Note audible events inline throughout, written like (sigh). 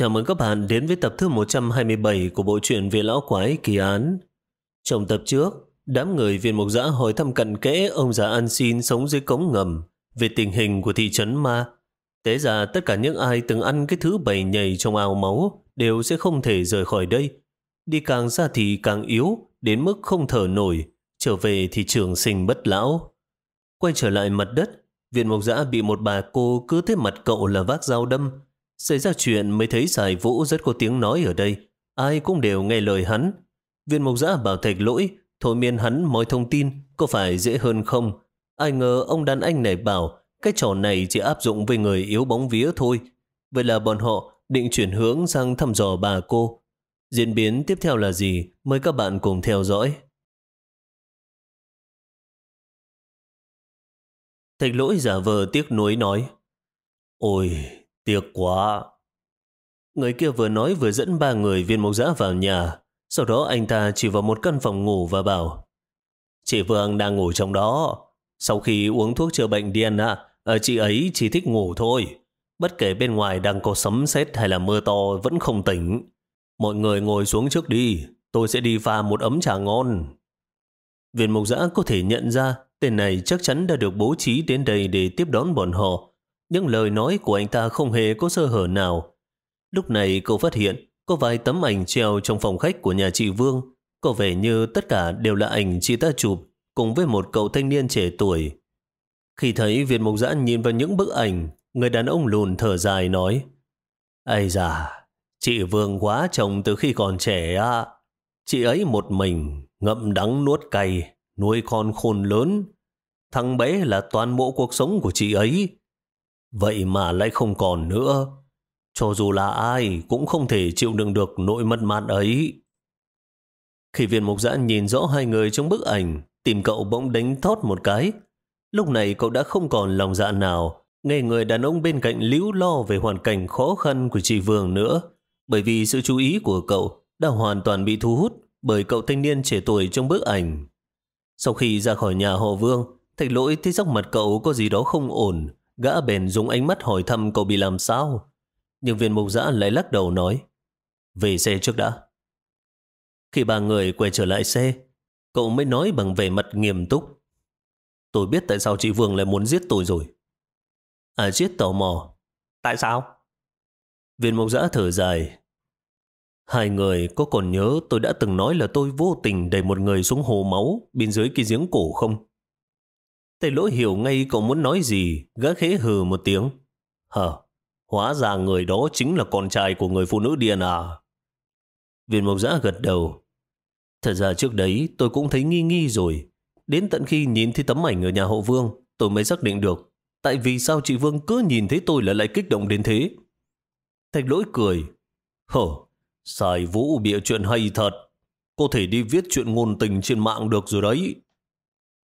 Chào mừng các bạn đến với tập thứ 127 của bộ truyện Về Lão Quái Kỳ Án. Trong tập trước, đám người viên mục giã hỏi thăm cận kẽ ông già An xin sống dưới cống ngầm về tình hình của thị trấn ma. Tế ra tất cả những ai từng ăn cái thứ bầy nhầy trong ao máu đều sẽ không thể rời khỏi đây. Đi càng xa thì càng yếu, đến mức không thở nổi, trở về thì trường sinh bất lão. Quay trở lại mặt đất, viện mục giã bị một bà cô cứ thế mặt cậu là vác dao đâm, Xảy ra chuyện mới thấy giải vũ rất có tiếng nói ở đây. Ai cũng đều nghe lời hắn. Viên mục giã bảo thạch lỗi, thôi miên hắn mọi thông tin có phải dễ hơn không? Ai ngờ ông đàn anh này bảo cái trò này chỉ áp dụng với người yếu bóng vía thôi. Vậy là bọn họ định chuyển hướng sang thăm dò bà cô. Diễn biến tiếp theo là gì? Mời các bạn cùng theo dõi. Thạch lỗi giả vờ tiếc nuối nói Ôi, Tiếc quá. Người kia vừa nói vừa dẫn ba người viên mộc giã vào nhà. Sau đó anh ta chỉ vào một căn phòng ngủ và bảo Chị Vương đang ngủ trong đó. Sau khi uống thuốc chữa bệnh điên à, chị ấy chỉ thích ngủ thôi. Bất kể bên ngoài đang có sấm sét hay là mưa to vẫn không tỉnh. Mọi người ngồi xuống trước đi, tôi sẽ đi pha một ấm trà ngon. Viên mộc giã có thể nhận ra tên này chắc chắn đã được bố trí đến đây để tiếp đón bọn họ những lời nói của anh ta không hề có sơ hở nào. Lúc này cậu phát hiện có vài tấm ảnh treo trong phòng khách của nhà chị Vương. Có vẻ như tất cả đều là ảnh chị ta chụp cùng với một cậu thanh niên trẻ tuổi. Khi thấy Việt Mộc Giã nhìn vào những bức ảnh, người đàn ông lùn thở dài nói Ây da, chị Vương quá chồng từ khi còn trẻ á. Chị ấy một mình, ngậm đắng nuốt cay, nuôi con khôn lớn. Thằng bé là toàn bộ cuộc sống của chị ấy. Vậy mà lại không còn nữa. Cho dù là ai cũng không thể chịu đựng được nỗi mất mát ấy. Khi viên mục giã nhìn rõ hai người trong bức ảnh, tìm cậu bỗng đánh thót một cái. Lúc này cậu đã không còn lòng dạ nào, nghe người đàn ông bên cạnh líu lo về hoàn cảnh khó khăn của chị Vương nữa, bởi vì sự chú ý của cậu đã hoàn toàn bị thu hút bởi cậu thanh niên trẻ tuổi trong bức ảnh. Sau khi ra khỏi nhà họ Vương, thạch lỗi thấy sắc mặt cậu có gì đó không ổn, Gã bền dùng ánh mắt hỏi thăm cậu bị làm sao. Nhưng viên mục giã lại lắc đầu nói, về xe trước đã. Khi ba người quay trở lại xe, cậu mới nói bằng vẻ mặt nghiêm túc. Tôi biết tại sao chị Vương lại muốn giết tôi rồi. À chết tò mò. Tại sao? Viên mục giã thở dài. Hai người có còn nhớ tôi đã từng nói là tôi vô tình đẩy một người xuống hồ máu bên dưới cái giếng cổ không? Tề lỗi hiểu ngay cậu muốn nói gì, gã khẽ hừ một tiếng. Hờ, hóa ra người đó chính là con trai của người phụ nữ điên à. Viên mộc giã gật đầu. Thật ra trước đấy tôi cũng thấy nghi nghi rồi. Đến tận khi nhìn thấy tấm ảnh ở nhà hậu vương, tôi mới xác định được. Tại vì sao chị Vương cứ nhìn thấy tôi là lại kích động đến thế? Thạch lỗi cười. Hờ, xài vũ bịa chuyện hay thật. Có thể đi viết chuyện ngôn tình trên mạng được rồi đấy.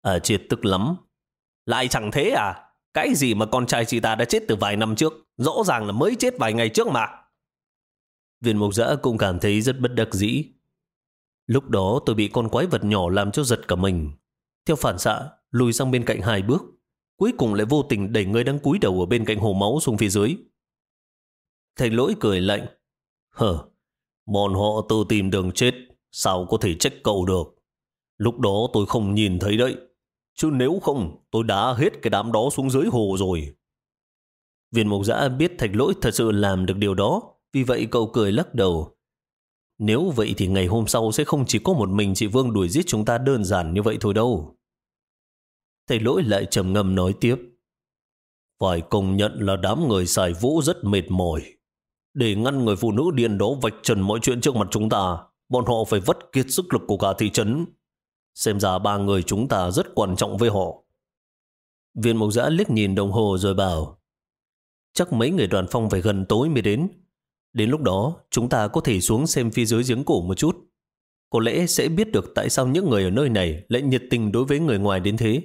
À triệt tức lắm. Lại chẳng thế à? Cái gì mà con trai chị ta đã chết từ vài năm trước, rõ ràng là mới chết vài ngày trước mà. Viên mục giã cũng cảm thấy rất bất đắc dĩ. Lúc đó tôi bị con quái vật nhỏ làm cho giật cả mình. Theo phản xạ, lùi sang bên cạnh hai bước. Cuối cùng lại vô tình đẩy người đang cúi đầu ở bên cạnh hồ máu xuống phía dưới. Thành lỗi cười lạnh. Hờ, bọn họ tự tìm đường chết, sao có thể trách cậu được. Lúc đó tôi không nhìn thấy đấy. Chứ nếu không, tôi đã hết cái đám đó xuống dưới hồ rồi. Viên mục giã biết thạch lỗi thật sự làm được điều đó, vì vậy cậu cười lắc đầu. Nếu vậy thì ngày hôm sau sẽ không chỉ có một mình chị Vương đuổi giết chúng ta đơn giản như vậy thôi đâu. Thạch lỗi lại trầm ngâm nói tiếp. Phải công nhận là đám người xài vũ rất mệt mỏi. Để ngăn người phụ nữ điên đó vạch trần mọi chuyện trước mặt chúng ta, bọn họ phải vất kiệt sức lực của cả thị trấn. Xem ra ba người chúng ta rất quan trọng với họ. Viên mộc giã liếc nhìn đồng hồ rồi bảo Chắc mấy người đoàn phong phải gần tối mới đến. Đến lúc đó, chúng ta có thể xuống xem phía dưới giếng cổ một chút. Có lẽ sẽ biết được tại sao những người ở nơi này lại nhiệt tình đối với người ngoài đến thế.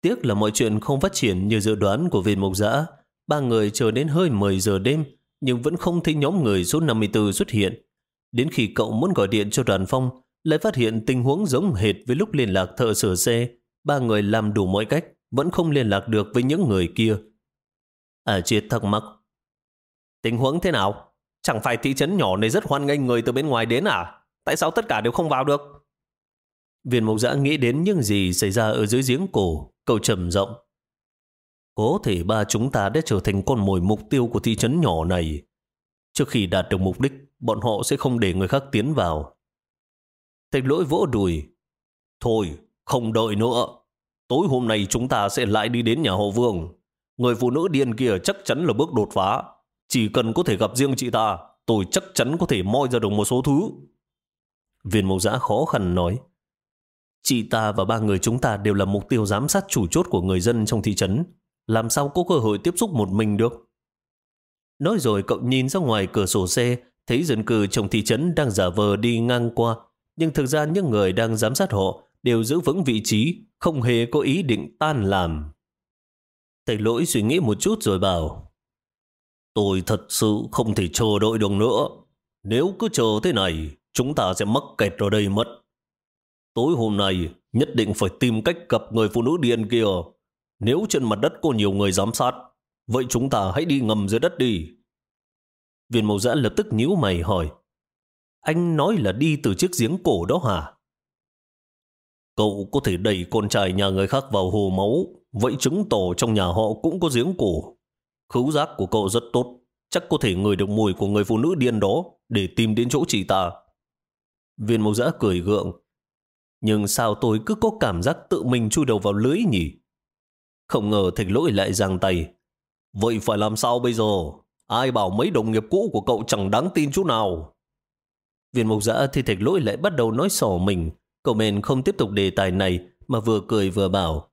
Tiếc là mọi chuyện không phát triển như dự đoán của viên mộc giã. Ba người chờ đến hơi 10 giờ đêm, nhưng vẫn không thấy nhóm người số 54 xuất hiện. Đến khi cậu muốn gọi điện cho đoàn phong, lại phát hiện tình huống giống hệt với lúc liên lạc thợ sửa xe. Ba người làm đủ mọi cách, vẫn không liên lạc được với những người kia. À chia thắc mắc. Tình huống thế nào? Chẳng phải thị trấn nhỏ này rất hoan nghênh người từ bên ngoài đến à? Tại sao tất cả đều không vào được? Viên mộc giã nghĩ đến những gì xảy ra ở dưới giếng cổ, cậu trầm rộng. Có thể ba chúng ta đã trở thành con mồi mục tiêu của thị trấn nhỏ này. Trước khi đạt được mục đích, bọn họ sẽ không để người khác tiến vào. Thạch lỗi vỗ đùi. Thôi, không đợi nữa. Tối hôm nay chúng ta sẽ lại đi đến nhà họ Vương. Người phụ nữ điên kia chắc chắn là bước đột phá. Chỉ cần có thể gặp riêng chị ta, tôi chắc chắn có thể moi ra được một số thứ. Viên mẫu giã khó khăn nói. Chị ta và ba người chúng ta đều là mục tiêu giám sát chủ chốt của người dân trong thị trấn. Làm sao có cơ hội tiếp xúc một mình được? Nói rồi cậu nhìn ra ngoài cửa sổ xe, thấy dân cư trong thị trấn đang giả vờ đi ngang qua. Nhưng thực ra những người đang giám sát họ đều giữ vững vị trí, không hề có ý định tan làm. Thầy lỗi suy nghĩ một chút rồi bảo, Tôi thật sự không thể chờ đợi được nữa. Nếu cứ chờ thế này, chúng ta sẽ mắc kẹt ở đây mất. Tối hôm nay, nhất định phải tìm cách gặp người phụ nữ điên kia. Nếu trên mặt đất có nhiều người giám sát, vậy chúng ta hãy đi ngầm dưới đất đi. Viên mẫu giã lập tức nhíu mày hỏi, anh nói là đi từ chiếc giếng cổ đó hả? Cậu có thể đẩy con trai nhà người khác vào hồ máu, vậy chứng tỏ trong nhà họ cũng có giếng cổ. Khứu giác của cậu rất tốt, chắc có thể ngửi được mùi của người phụ nữ điên đó để tìm đến chỗ chị ta. Viên mẫu giã cười gượng. Nhưng sao tôi cứ có cảm giác tự mình chui đầu vào lưới nhỉ? Không ngờ thạch lỗi lại giang tay. Vậy phải làm sao bây giờ? Ai bảo mấy đồng nghiệp cũ của cậu chẳng đáng tin chút nào? Viên mục giã thì thạch lỗi lại bắt đầu nói sỏ mình. Cậu men không tiếp tục đề tài này mà vừa cười vừa bảo.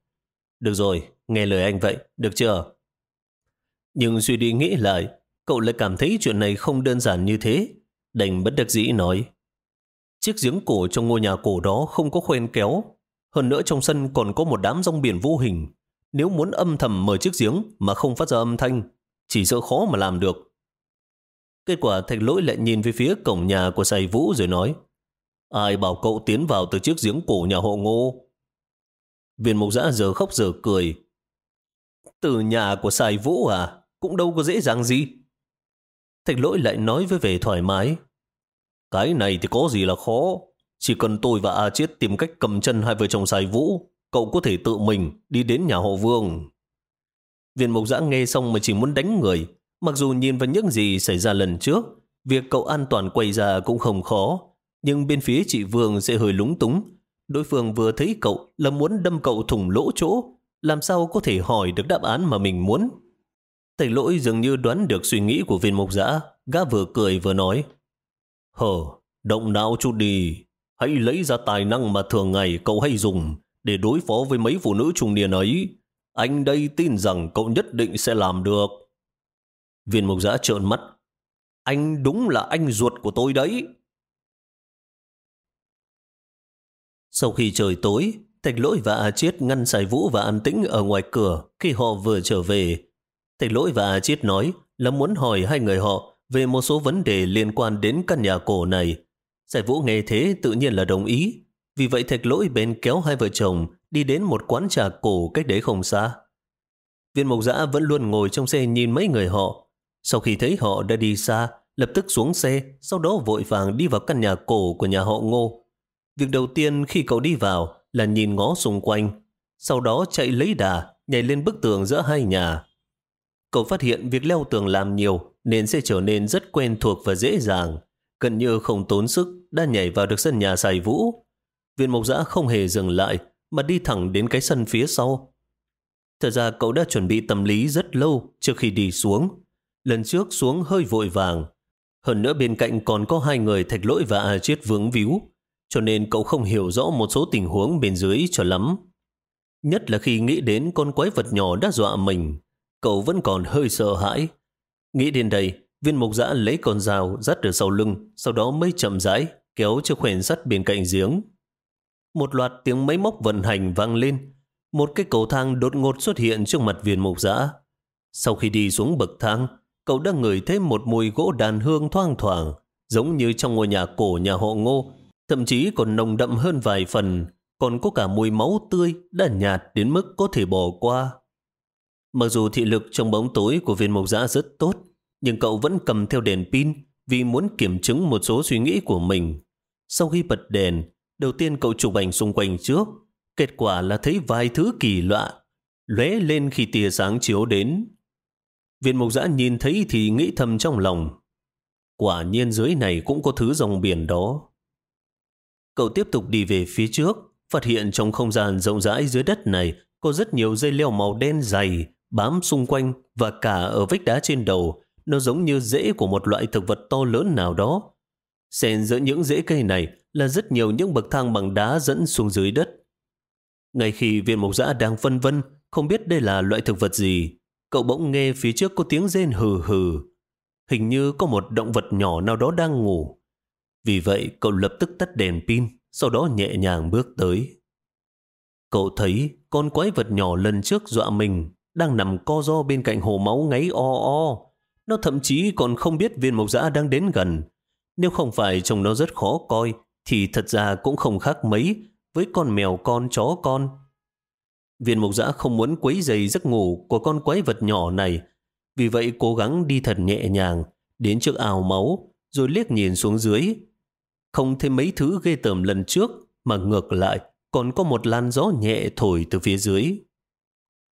Được rồi, nghe lời anh vậy, được chưa? Nhưng suy đi nghĩ lại, cậu lại cảm thấy chuyện này không đơn giản như thế. Đành bất đắc dĩ nói. Chiếc giếng cổ trong ngôi nhà cổ đó không có khoen kéo. Hơn nữa trong sân còn có một đám rong biển vô hình. Nếu muốn âm thầm mở chiếc giếng mà không phát ra âm thanh, chỉ sợ khó mà làm được. Kết quả thạch lỗi lại nhìn về phía cổng nhà của sài vũ rồi nói Ai bảo cậu tiến vào từ chiếc giếng cổ nhà hộ ngô? Viên mục giã giờ khóc giờ cười. Từ nhà của sài vũ à? Cũng đâu có dễ dàng gì. Thạch lỗi lại nói với vẻ thoải mái. Cái này thì có gì là khó. Chỉ cần tôi và A Chiết tìm cách cầm chân hai vợ chồng sài vũ, cậu có thể tự mình đi đến nhà hộ Vương. Viên mục giã nghe xong mà chỉ muốn đánh người. Mặc dù nhìn vào những gì xảy ra lần trước, việc cậu an toàn quay ra cũng không khó. Nhưng bên phía chị Vương sẽ hơi lúng túng. Đối phương vừa thấy cậu là muốn đâm cậu thủng lỗ chỗ, làm sao có thể hỏi được đáp án mà mình muốn. Thầy lỗi dường như đoán được suy nghĩ của viên mục giã, gã vừa cười vừa nói. Hờ, động não chút đi, hãy lấy ra tài năng mà thường ngày cậu hay dùng để đối phó với mấy phụ nữ trung niên ấy. Anh đây tin rằng cậu nhất định sẽ làm được. Viên mục giã trợn mắt. Anh đúng là anh ruột của tôi đấy. Sau khi trời tối, Thạch Lỗi và A Chiết ngăn Sài Vũ và An Tĩnh ở ngoài cửa khi họ vừa trở về. Thạch Lỗi và A Chiết nói là muốn hỏi hai người họ về một số vấn đề liên quan đến căn nhà cổ này. Sài Vũ nghe thế tự nhiên là đồng ý. Vì vậy Thạch Lỗi bên kéo hai vợ chồng đi đến một quán trà cổ cách đấy không xa. Viên mộc giã vẫn luôn ngồi trong xe nhìn mấy người họ. Sau khi thấy họ đã đi xa, lập tức xuống xe, sau đó vội vàng đi vào căn nhà cổ của nhà họ Ngô. Việc đầu tiên khi cậu đi vào là nhìn ngó xung quanh, sau đó chạy lấy đà, nhảy lên bức tường giữa hai nhà. Cậu phát hiện việc leo tường làm nhiều nên sẽ trở nên rất quen thuộc và dễ dàng, gần như không tốn sức đã nhảy vào được sân nhà xài vũ. Viên mộc giã không hề dừng lại mà đi thẳng đến cái sân phía sau. Thật ra cậu đã chuẩn bị tâm lý rất lâu trước khi đi xuống. Lần trước xuống hơi vội vàng. Hơn nữa bên cạnh còn có hai người thạch lỗi và a chết vướng víu, cho nên cậu không hiểu rõ một số tình huống bên dưới cho lắm. Nhất là khi nghĩ đến con quái vật nhỏ đã dọa mình, cậu vẫn còn hơi sợ hãi. Nghĩ đến đây, viên mục giã lấy con dao dắt ở sau lưng, sau đó mới chậm rãi kéo chiếc khoèn sắt bên cạnh giếng. Một loạt tiếng máy móc vận hành vang lên. Một cái cầu thang đột ngột xuất hiện trước mặt viên mục giã. Sau khi đi xuống bậc thang, cậu đã ngửi thấy một mùi gỗ đàn hương thoang thoảng, giống như trong ngôi nhà cổ nhà họ ngô, thậm chí còn nồng đậm hơn vài phần, còn có cả mùi máu tươi đã nhạt đến mức có thể bỏ qua. Mặc dù thị lực trong bóng tối của viên mộc giã rất tốt, nhưng cậu vẫn cầm theo đèn pin vì muốn kiểm chứng một số suy nghĩ của mình. Sau khi bật đèn, đầu tiên cậu chụp ảnh xung quanh trước. Kết quả là thấy vài thứ kỳ lạ, lóe lên khi tia sáng chiếu đến. Viên Mộc giã nhìn thấy thì nghĩ thầm trong lòng. Quả nhiên dưới này cũng có thứ dòng biển đó. Cậu tiếp tục đi về phía trước, phát hiện trong không gian rộng rãi dưới đất này có rất nhiều dây leo màu đen dày bám xung quanh và cả ở vách đá trên đầu. Nó giống như rễ của một loại thực vật to lớn nào đó. Xen giữa những rễ cây này là rất nhiều những bậc thang bằng đá dẫn xuống dưới đất. Ngay khi viên mộc Giã đang phân vân, không biết đây là loại thực vật gì, cậu bỗng nghe phía trước có tiếng rên hừ hừ. Hình như có một động vật nhỏ nào đó đang ngủ. Vì vậy cậu lập tức tắt đèn pin, sau đó nhẹ nhàng bước tới. Cậu thấy con quái vật nhỏ lần trước dọa mình đang nằm co ro bên cạnh hồ máu ngáy o o. Nó thậm chí còn không biết viên mộc dã đang đến gần. Nếu không phải trông nó rất khó coi, thì thật ra cũng không khác mấy với con mèo con chó con. Viên mộc Giã không muốn quấy dày giấc ngủ của con quái vật nhỏ này, vì vậy cố gắng đi thật nhẹ nhàng, đến trước ao máu, rồi liếc nhìn xuống dưới. Không thấy mấy thứ ghê tởm lần trước, mà ngược lại, còn có một làn gió nhẹ thổi từ phía dưới.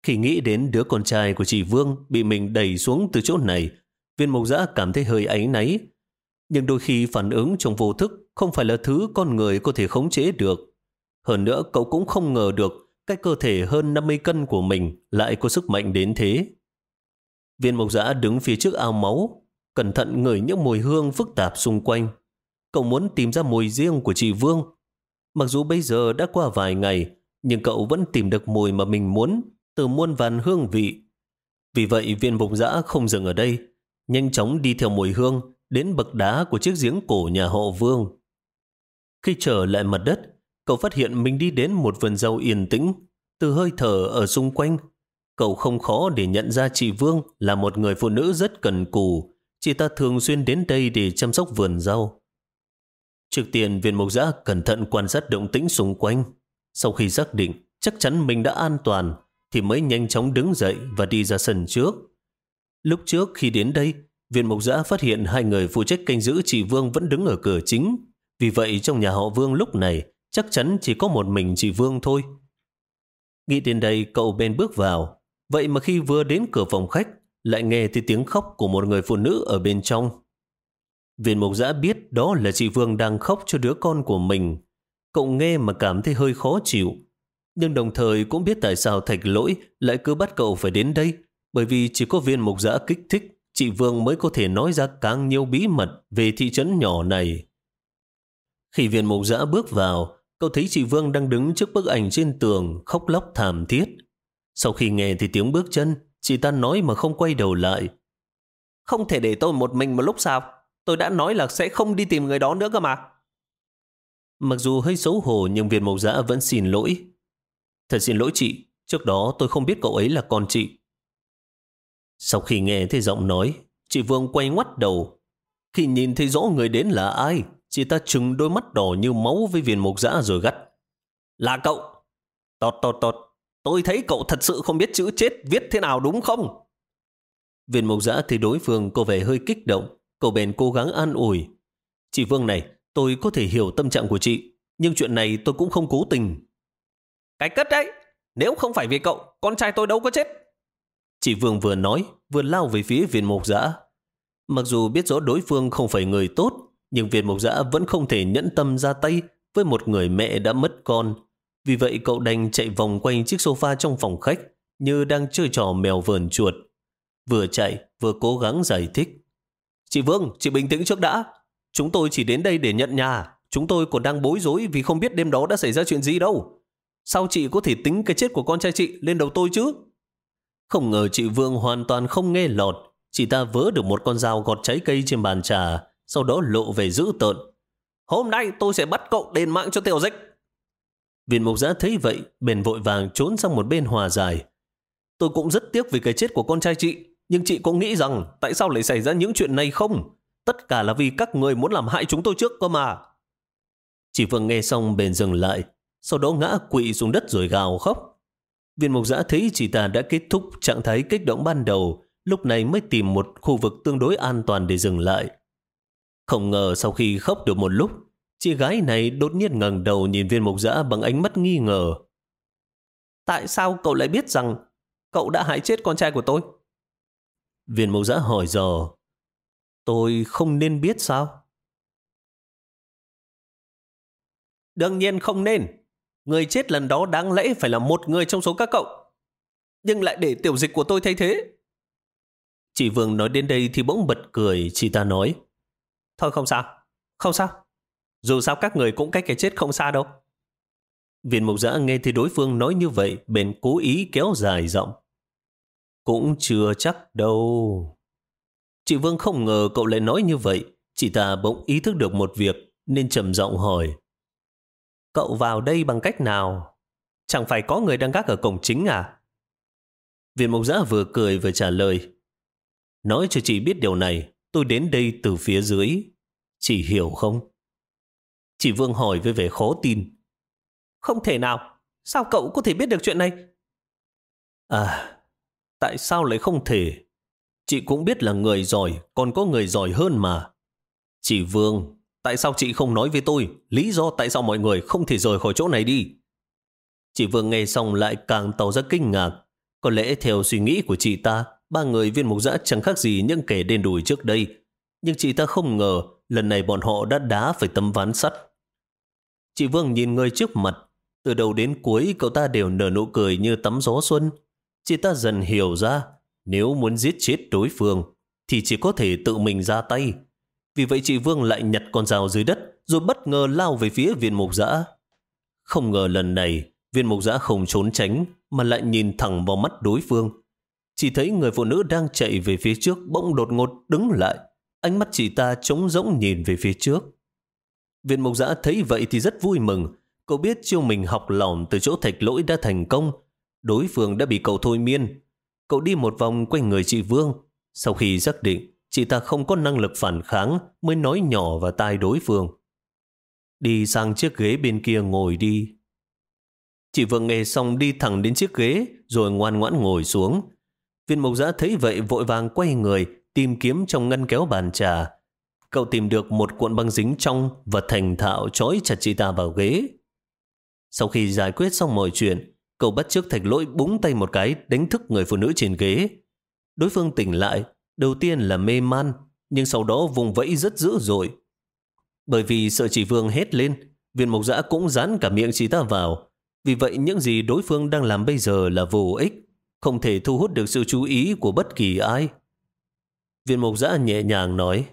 Khi nghĩ đến đứa con trai của chị Vương bị mình đẩy xuống từ chỗ này, viên mộc giã cảm thấy hơi áy náy. Nhưng đôi khi phản ứng trong vô thức không phải là thứ con người có thể khống chế được. Hơn nữa cậu cũng không ngờ được cái cơ thể hơn 50 cân của mình lại có sức mạnh đến thế. Viên mộc giã đứng phía trước ao máu, cẩn thận ngửi những mùi hương phức tạp xung quanh. Cậu muốn tìm ra mùi riêng của chị Vương. Mặc dù bây giờ đã qua vài ngày, nhưng cậu vẫn tìm được mùi mà mình muốn từ muôn vàn hương vị. Vì vậy viên mộc giã không dừng ở đây, nhanh chóng đi theo mùi hương đến bậc đá của chiếc giếng cổ nhà họ Vương. Khi trở lại mặt đất, cậu phát hiện mình đi đến một vườn rau yên tĩnh, từ hơi thở ở xung quanh. Cậu không khó để nhận ra chị Vương là một người phụ nữ rất cần cù, chị ta thường xuyên đến đây để chăm sóc vườn rau. Trước tiên viên mục giã cẩn thận quan sát động tĩnh xung quanh. Sau khi xác định chắc chắn mình đã an toàn, thì mới nhanh chóng đứng dậy và đi ra sân trước. Lúc trước khi đến đây, viên mục giã phát hiện hai người phụ trách canh giữ chị Vương vẫn đứng ở cửa chính. Vì vậy trong nhà họ Vương lúc này chắc chắn chỉ có một mình chị Vương thôi. Nghĩ đến đây cậu bên bước vào. Vậy mà khi vừa đến cửa phòng khách lại nghe thấy tiếng khóc của một người phụ nữ ở bên trong. Viên mục giã biết đó là chị Vương đang khóc cho đứa con của mình. Cậu nghe mà cảm thấy hơi khó chịu nhưng đồng thời cũng biết tại sao thạch lỗi lại cứ bắt cậu phải đến đây, bởi vì chỉ có viên mục giã kích thích, chị Vương mới có thể nói ra càng nhiều bí mật về thị trấn nhỏ này. Khi viên mục giã bước vào, cậu thấy chị Vương đang đứng trước bức ảnh trên tường, khóc lóc thảm thiết. Sau khi nghe thì tiếng bước chân, chị ta nói mà không quay đầu lại. Không thể để tôi một mình một lúc sao? Tôi đã nói là sẽ không đi tìm người đó nữa cơ mà. Mặc dù hơi xấu hổ nhưng viên mộc giã vẫn xin lỗi. Thật xin lỗi chị, trước đó tôi không biết cậu ấy là con chị. Sau khi nghe thấy giọng nói, chị Vương quay ngoắt đầu. Khi nhìn thấy rõ người đến là ai, chị ta trừng đôi mắt đỏ như máu với viên mục dã rồi gắt. Là cậu! Tọt tọt tọt, tôi thấy cậu thật sự không biết chữ chết viết thế nào đúng không? Viên mục giã thì đối phương có vẻ hơi kích động, cậu bèn cố gắng an ủi. Chị Vương này, tôi có thể hiểu tâm trạng của chị, nhưng chuyện này tôi cũng không cố tình. Cái cất đấy, nếu không phải vì cậu, con trai tôi đâu có chết. Chị Vương vừa nói, vừa lao về phía viên mục giã. Mặc dù biết rõ đối phương không phải người tốt, nhưng viên mục giã vẫn không thể nhẫn tâm ra tay với một người mẹ đã mất con. Vì vậy cậu đành chạy vòng quanh chiếc sofa trong phòng khách như đang chơi trò mèo vờn chuột. Vừa chạy, vừa cố gắng giải thích. Chị Vương, chị bình tĩnh trước đã. Chúng tôi chỉ đến đây để nhận nhà. Chúng tôi còn đang bối rối vì không biết đêm đó đã xảy ra chuyện gì đâu. Sao chị có thể tính cái chết của con trai chị lên đầu tôi chứ? Không ngờ chị Vương hoàn toàn không nghe lọt. Chị ta vớ được một con dao gọt trái cây trên bàn trà, sau đó lộ về dữ tợn. Hôm nay tôi sẽ bắt cậu đền mạng cho tiểu dịch. Viên mục giã thấy vậy, bền vội vàng trốn sang một bên hòa giải. Tôi cũng rất tiếc vì cái chết của con trai chị, nhưng chị có nghĩ rằng tại sao lại xảy ra những chuyện này không? Tất cả là vì các người muốn làm hại chúng tôi trước cơ mà. Chị vừa nghe xong bền dừng lại, sau đó ngã quỵ xuống đất rồi gào khóc. Viên mục giã thấy chị ta đã kết thúc trạng thái kích động ban đầu, lúc này mới tìm một khu vực tương đối an toàn để dừng lại. Không ngờ sau khi khóc được một lúc, chị gái này đột nhiên ngẩng đầu nhìn viên mục giã bằng ánh mắt nghi ngờ. Tại sao cậu lại biết rằng cậu đã hại chết con trai của tôi? Viên mục giã hỏi dò. Tôi không nên biết sao? Đương nhiên không nên. Người chết lần đó đáng lẽ phải là một người trong số các cậu. Nhưng lại để tiểu dịch của tôi thay thế. Chị Vương nói đến đây thì bỗng bật cười, chị ta nói. Thôi không sao, không sao. Dù sao các người cũng cách cái chết không xa đâu. Viện mục giã nghe thì đối phương nói như vậy, bền cố ý kéo dài giọng. Cũng chưa chắc đâu. Chị Vương không ngờ cậu lại nói như vậy. Chị ta bỗng ý thức được một việc, nên trầm giọng hỏi. Cậu vào đây bằng cách nào? Chẳng phải có người đang gác ở cổng chính à? Viện mộc giã vừa cười vừa trả lời. Nói cho chị biết điều này, tôi đến đây từ phía dưới. Chị hiểu không? Chị Vương hỏi với vẻ khó tin. Không thể nào. Sao cậu có thể biết được chuyện này? À, tại sao lại không thể? Chị cũng biết là người giỏi, còn có người giỏi hơn mà. Chị Vương, tại sao chị không nói với tôi lý do tại sao mọi người không thể rời khỏi chỗ này đi? Chị Vương nghe xong lại càng tỏ ra kinh ngạc. Có lẽ theo suy nghĩ của chị ta, ba người viên mục giã chẳng khác gì những kẻ đen đùi trước đây. Nhưng chị ta không ngờ lần này bọn họ đã đá phải tấm ván sắt. Chị Vương nhìn người trước mặt, từ đầu đến cuối cậu ta đều nở nụ cười như tắm gió xuân. Chị ta dần hiểu ra, nếu muốn giết chết đối phương, thì chỉ có thể tự mình ra tay. Vì vậy chị Vương lại nhặt con dao dưới đất, rồi bất ngờ lao về phía viên mục giã. Không ngờ lần này, viên mục giã không trốn tránh, mà lại nhìn thẳng vào mắt đối phương. Chỉ thấy người phụ nữ đang chạy về phía trước bỗng đột ngột đứng lại. Ánh mắt chị ta trống rỗng nhìn về phía trước. Viên mục giã thấy vậy thì rất vui mừng. Cậu biết chiêu mình học lỏng từ chỗ thạch lỗi đã thành công. Đối phương đã bị cậu thôi miên. Cậu đi một vòng quanh người chị Vương. Sau khi xác định, chị ta không có năng lực phản kháng, mới nói nhỏ vào tai đối phương. Đi sang chiếc ghế bên kia ngồi đi. Chị Vương nghe xong đi thẳng đến chiếc ghế, rồi ngoan ngoãn ngồi xuống. Viên mộc giã thấy vậy vội vàng quay người tìm kiếm trong ngăn kéo bàn trà. Cậu tìm được một cuộn băng dính trong và thành thạo trói chặt chị ta vào ghế. Sau khi giải quyết xong mọi chuyện, cậu bắt trước thạch lỗi búng tay một cái đánh thức người phụ nữ trên ghế. Đối phương tỉnh lại, đầu tiên là mê man, nhưng sau đó vùng vẫy rất dữ dội. Bởi vì sợ chị Vương hét lên, viên mộc giã cũng dán cả miệng chị ta vào. Vì vậy những gì đối phương đang làm bây giờ là vô ích, không thể thu hút được sự chú ý của bất kỳ ai. Viên mộc giã nhẹ nhàng nói,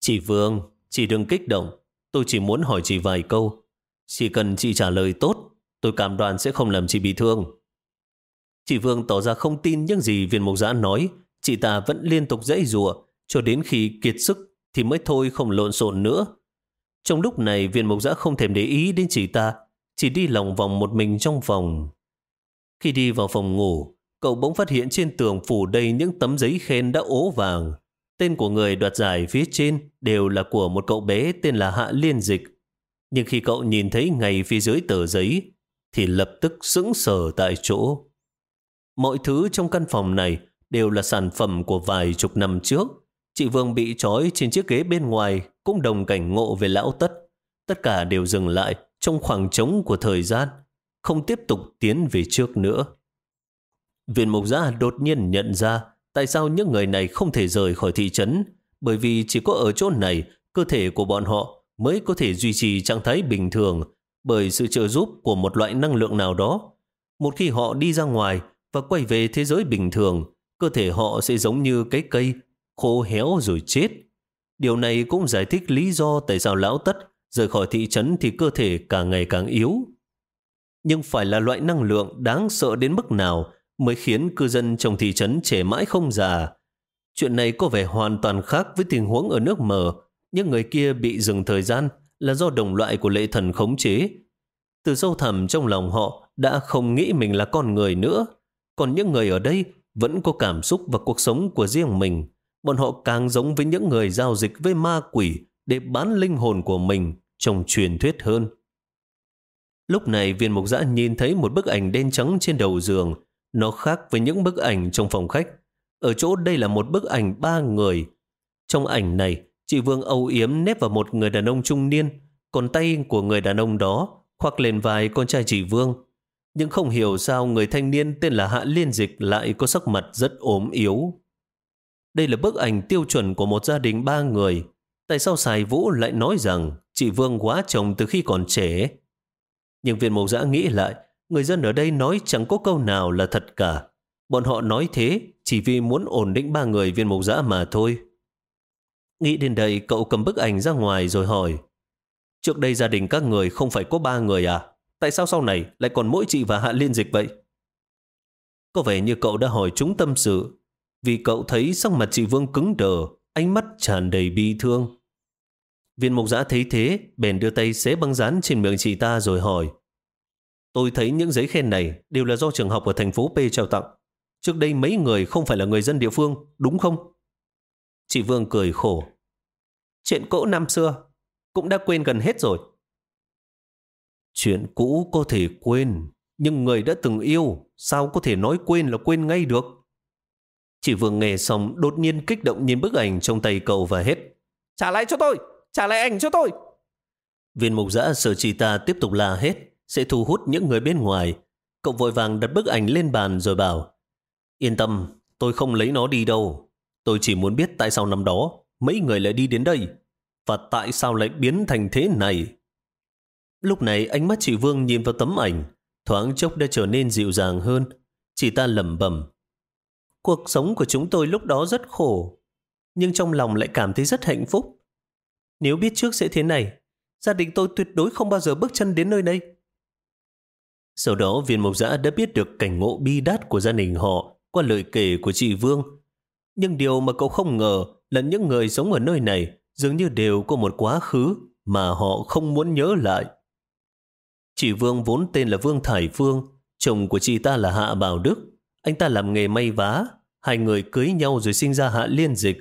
Chị Vương, chị đừng kích động, tôi chỉ muốn hỏi chị vài câu. Chỉ cần chị trả lời tốt, tôi cảm đoàn sẽ không làm chị bị thương. Chị Vương tỏ ra không tin những gì viên mộc giã nói, chị ta vẫn liên tục dãy rùa, cho đến khi kiệt sức thì mới thôi không lộn xộn nữa. Trong lúc này viên mộc giã không thèm để ý đến chị ta, chỉ đi lòng vòng một mình trong phòng. Khi đi vào phòng ngủ, cậu bỗng phát hiện trên tường phủ đầy những tấm giấy khen đã ố vàng. Tên của người đoạt giải phía trên đều là của một cậu bé tên là Hạ Liên Dịch. Nhưng khi cậu nhìn thấy ngày phía dưới tờ giấy, thì lập tức sững sờ tại chỗ. Mọi thứ trong căn phòng này đều là sản phẩm của vài chục năm trước. Chị Vương bị trói trên chiếc ghế bên ngoài cũng đồng cảnh ngộ về lão tất. Tất cả đều dừng lại trong khoảng trống của thời gian, không tiếp tục tiến về trước nữa. Viên mục gia đột nhiên nhận ra tại sao những người này không thể rời khỏi thị trấn, bởi vì chỉ có ở chỗ này cơ thể của bọn họ mới có thể duy trì trạng thái bình thường bởi sự trợ giúp của một loại năng lượng nào đó. Một khi họ đi ra ngoài và quay về thế giới bình thường, cơ thể họ sẽ giống như cái cây, khô héo rồi chết. Điều này cũng giải thích lý do tại sao lão tất rời khỏi thị trấn thì cơ thể càng ngày càng yếu. Nhưng phải là loại năng lượng đáng sợ đến mức nào mới khiến cư dân trong thị trấn trẻ mãi không già. Chuyện này có vẻ hoàn toàn khác với tình huống ở nước mờ. Những người kia bị dừng thời gian là do đồng loại của lệ thần khống chế. Từ sâu thẳm trong lòng họ đã không nghĩ mình là con người nữa. Còn những người ở đây vẫn có cảm xúc và cuộc sống của riêng mình. Bọn họ càng giống với những người giao dịch với ma quỷ để bán linh hồn của mình trong truyền thuyết hơn. Lúc này viên mục giã nhìn thấy một bức ảnh đen trắng trên đầu giường. Nó khác với những bức ảnh trong phòng khách. Ở chỗ đây là một bức ảnh ba người. Trong ảnh này, chị Vương âu yếm nếp vào một người đàn ông trung niên, còn tay của người đàn ông đó khoác lên vai con trai chị Vương. Nhưng không hiểu sao người thanh niên tên là Hạ Liên Dịch lại có sắc mặt rất ốm yếu. Đây là bức ảnh tiêu chuẩn của một gia đình ba người. Tại sao Sài Vũ lại nói rằng chị Vương quá chồng từ khi còn trẻ? Nhưng viên mộc giã nghĩ lại, người dân ở đây nói chẳng có câu nào là thật cả. Bọn họ nói thế chỉ vì muốn ổn định ba người viên mộc giã mà thôi. Nghĩ đến đây, cậu cầm bức ảnh ra ngoài rồi hỏi. Trước đây gia đình các người không phải có ba người à? Tại sao sau này lại còn mỗi chị và Hạ Liên Dịch vậy? Có vẻ như cậu đã hỏi chúng tâm sự, vì cậu thấy sắc mặt chị Vương cứng đờ, ánh mắt tràn đầy bi thương. Viên mục giã thấy thế, bèn đưa tay xé băng dán trên miệng chị ta rồi hỏi. Tôi thấy những giấy khen này đều là do trường học ở thành phố P trao tặng. Trước đây mấy người không phải là người dân địa phương, đúng không? Chị Vương cười khổ. Chuyện cũ năm xưa, cũng đã quên gần hết rồi. Chuyện cũ có thể quên, nhưng người đã từng yêu, sao có thể nói quên là quên ngay được? Chị Vương nghe xong đột nhiên kích động nhìn bức ảnh trong tay cậu và hết. Trả lại cho tôi! Trả lại ảnh cho tôi! Viên mục giã sợ chị ta tiếp tục la hết, sẽ thu hút những người bên ngoài. Cậu vội vàng đặt bức ảnh lên bàn rồi bảo Yên tâm, tôi không lấy nó đi đâu. Tôi chỉ muốn biết tại sao năm đó mấy người lại đi đến đây và tại sao lại biến thành thế này. Lúc này ánh mắt chị Vương nhìn vào tấm ảnh, thoáng chốc đã trở nên dịu dàng hơn. Chị ta lẩm bẩm. Cuộc sống của chúng tôi lúc đó rất khổ, nhưng trong lòng lại cảm thấy rất hạnh phúc. Nếu biết trước sẽ thế này, gia đình tôi tuyệt đối không bao giờ bước chân đến nơi đây. Sau đó viên mộc giã đã biết được cảnh ngộ bi đát của gia đình họ qua lời kể của chị Vương. Nhưng điều mà cậu không ngờ là những người sống ở nơi này dường như đều có một quá khứ mà họ không muốn nhớ lại. Chị Vương vốn tên là Vương Thải Phương, chồng của chị ta là Hạ Bảo Đức. Anh ta làm nghề may vá, hai người cưới nhau rồi sinh ra Hạ Liên Dịch.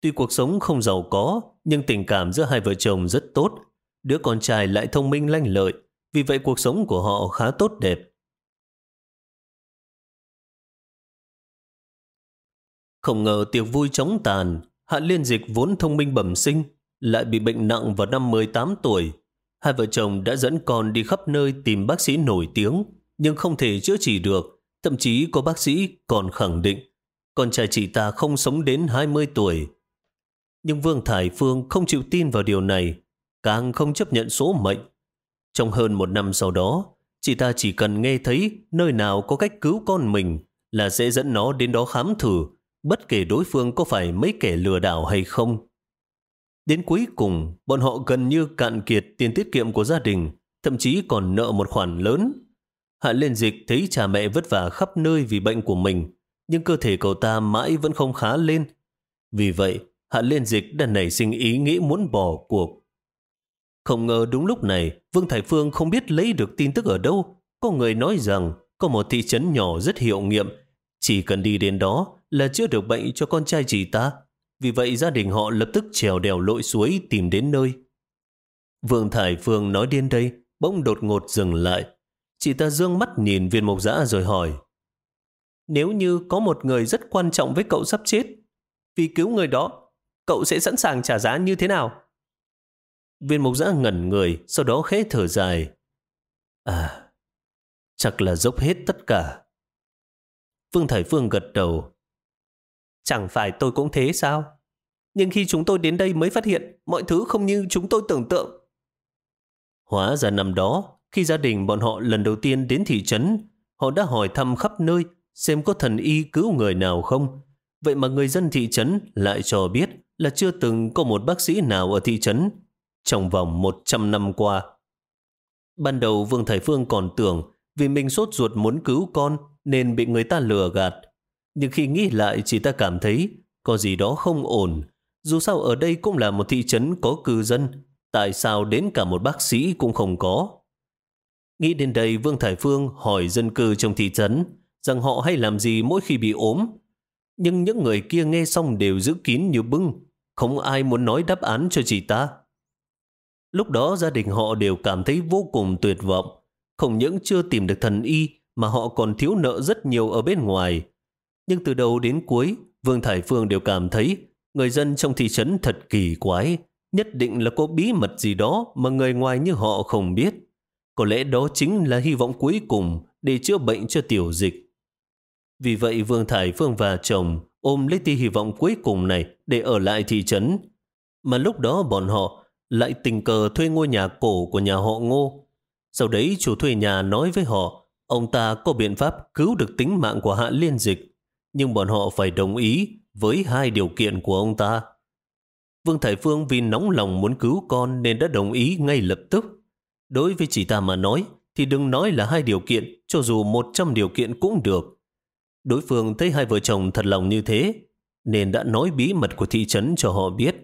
Tuy cuộc sống không giàu có, nhưng tình cảm giữa hai vợ chồng rất tốt. Đứa con trai lại thông minh lanh lợi, vì vậy cuộc sống của họ khá tốt đẹp. Không ngờ tiệc vui chóng tàn, Hạ Liên Dịch vốn thông minh bẩm sinh, lại bị bệnh nặng vào năm 18 tuổi. Hai vợ chồng đã dẫn con đi khắp nơi tìm bác sĩ nổi tiếng, nhưng không thể chữa trị được. Thậm chí có bác sĩ còn khẳng định con trai chị ta không sống đến 20 tuổi. Nhưng Vương Thải Phương không chịu tin vào điều này, càng không chấp nhận số mệnh. Trong hơn một năm sau đó, chị ta chỉ cần nghe thấy nơi nào có cách cứu con mình là sẽ dẫn nó đến đó khám thử bất kể đối phương có phải mấy kẻ lừa đảo hay không. Đến cuối cùng, bọn họ gần như cạn kiệt tiền tiết kiệm của gia đình, thậm chí còn nợ một khoản lớn. Hạ Liên Dịch thấy cha mẹ vất vả khắp nơi vì bệnh của mình, nhưng cơ thể cậu ta mãi vẫn không khá lên. Vì vậy, Hạ Liên Dịch đã nảy sinh ý nghĩ muốn bỏ cuộc. Không ngờ đúng lúc này, Vương Thái Phương không biết lấy được tin tức ở đâu. Có người nói rằng có một thị trấn nhỏ rất hiệu nghiệm, chỉ cần đi đến đó là chữa được bệnh cho con trai chị ta. Vì vậy gia đình họ lập tức trèo đèo lội suối tìm đến nơi. Vương Thải Phương nói đến đây, bỗng đột ngột dừng lại. Chị ta dương mắt nhìn viên mộc giã rồi hỏi. Nếu như có một người rất quan trọng với cậu sắp chết, vì cứu người đó, cậu sẽ sẵn sàng trả giá như thế nào? Viên mộc giã ngẩn người, sau đó khẽ thở dài. À, chắc là dốc hết tất cả. Vương Thải Phương gật đầu. Chẳng phải tôi cũng thế sao? Nhưng khi chúng tôi đến đây mới phát hiện mọi thứ không như chúng tôi tưởng tượng. Hóa ra năm đó, khi gia đình bọn họ lần đầu tiên đến thị trấn, họ đã hỏi thăm khắp nơi xem có thần y cứu người nào không. Vậy mà người dân thị trấn lại cho biết là chưa từng có một bác sĩ nào ở thị trấn trong vòng 100 năm qua. Ban đầu Vương Thái Phương còn tưởng vì mình sốt ruột muốn cứu con nên bị người ta lừa gạt. Nhưng khi nghĩ lại chị ta cảm thấy có gì đó không ổn. Dù sao ở đây cũng là một thị trấn có cư dân, tại sao đến cả một bác sĩ cũng không có? Nghĩ đến đây Vương Thải Phương hỏi dân cư trong thị trấn rằng họ hay làm gì mỗi khi bị ốm. Nhưng những người kia nghe xong đều giữ kín như bưng, không ai muốn nói đáp án cho chị ta. Lúc đó gia đình họ đều cảm thấy vô cùng tuyệt vọng, không những chưa tìm được thần y mà họ còn thiếu nợ rất nhiều ở bên ngoài. Nhưng từ đầu đến cuối, Vương Thải Phương đều cảm thấy người dân trong thị trấn thật kỳ quái, nhất định là có bí mật gì đó mà người ngoài như họ không biết. Có lẽ đó chính là hy vọng cuối cùng để chữa bệnh cho tiểu dịch. Vì vậy Vương Thải Phương và chồng ôm lấy tia hy vọng cuối cùng này để ở lại thị trấn. Mà lúc đó bọn họ lại tình cờ thuê ngôi nhà cổ của nhà họ Ngô. Sau đấy chủ thuê nhà nói với họ ông ta có biện pháp cứu được tính mạng của hạ liên dịch, nhưng bọn họ phải đồng ý với hai điều kiện của ông ta. Vương Thải Phương vì nóng lòng muốn cứu con nên đã đồng ý ngay lập tức. Đối với chị ta mà nói, thì đừng nói là hai điều kiện, cho dù một trăm điều kiện cũng được. Đối phương thấy hai vợ chồng thật lòng như thế, nên đã nói bí mật của thị trấn cho họ biết.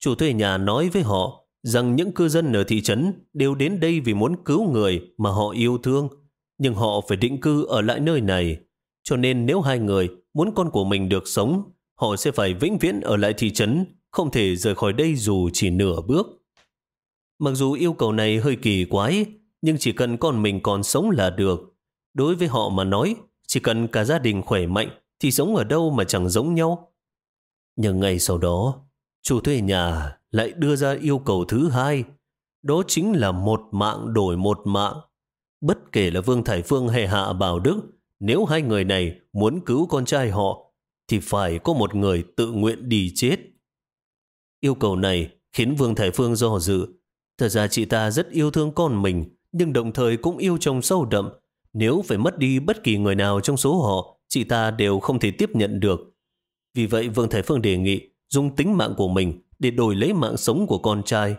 Chủ thuê nhà nói với họ rằng những cư dân ở thị trấn đều đến đây vì muốn cứu người mà họ yêu thương, nhưng họ phải định cư ở lại nơi này. Cho nên nếu hai người muốn con của mình được sống, họ sẽ phải vĩnh viễn ở lại thị trấn, không thể rời khỏi đây dù chỉ nửa bước. Mặc dù yêu cầu này hơi kỳ quái, nhưng chỉ cần con mình còn sống là được. Đối với họ mà nói, chỉ cần cả gia đình khỏe mạnh thì sống ở đâu mà chẳng giống nhau. Nhưng ngày sau đó, chủ thuê nhà lại đưa ra yêu cầu thứ hai, đó chính là một mạng đổi một mạng. Bất kể là Vương Thải Phương hay Hạ Bảo Đức, nếu hai người này muốn cứu con trai họ, thì phải có một người tự nguyện đi chết. Yêu cầu này khiến Vương Thải Phương do dự. Thật ra chị ta rất yêu thương con mình, nhưng đồng thời cũng yêu chồng sâu đậm. Nếu phải mất đi bất kỳ người nào trong số họ, chị ta đều không thể tiếp nhận được. Vì vậy Vương thải Phương đề nghị dùng tính mạng của mình để đổi lấy mạng sống của con trai.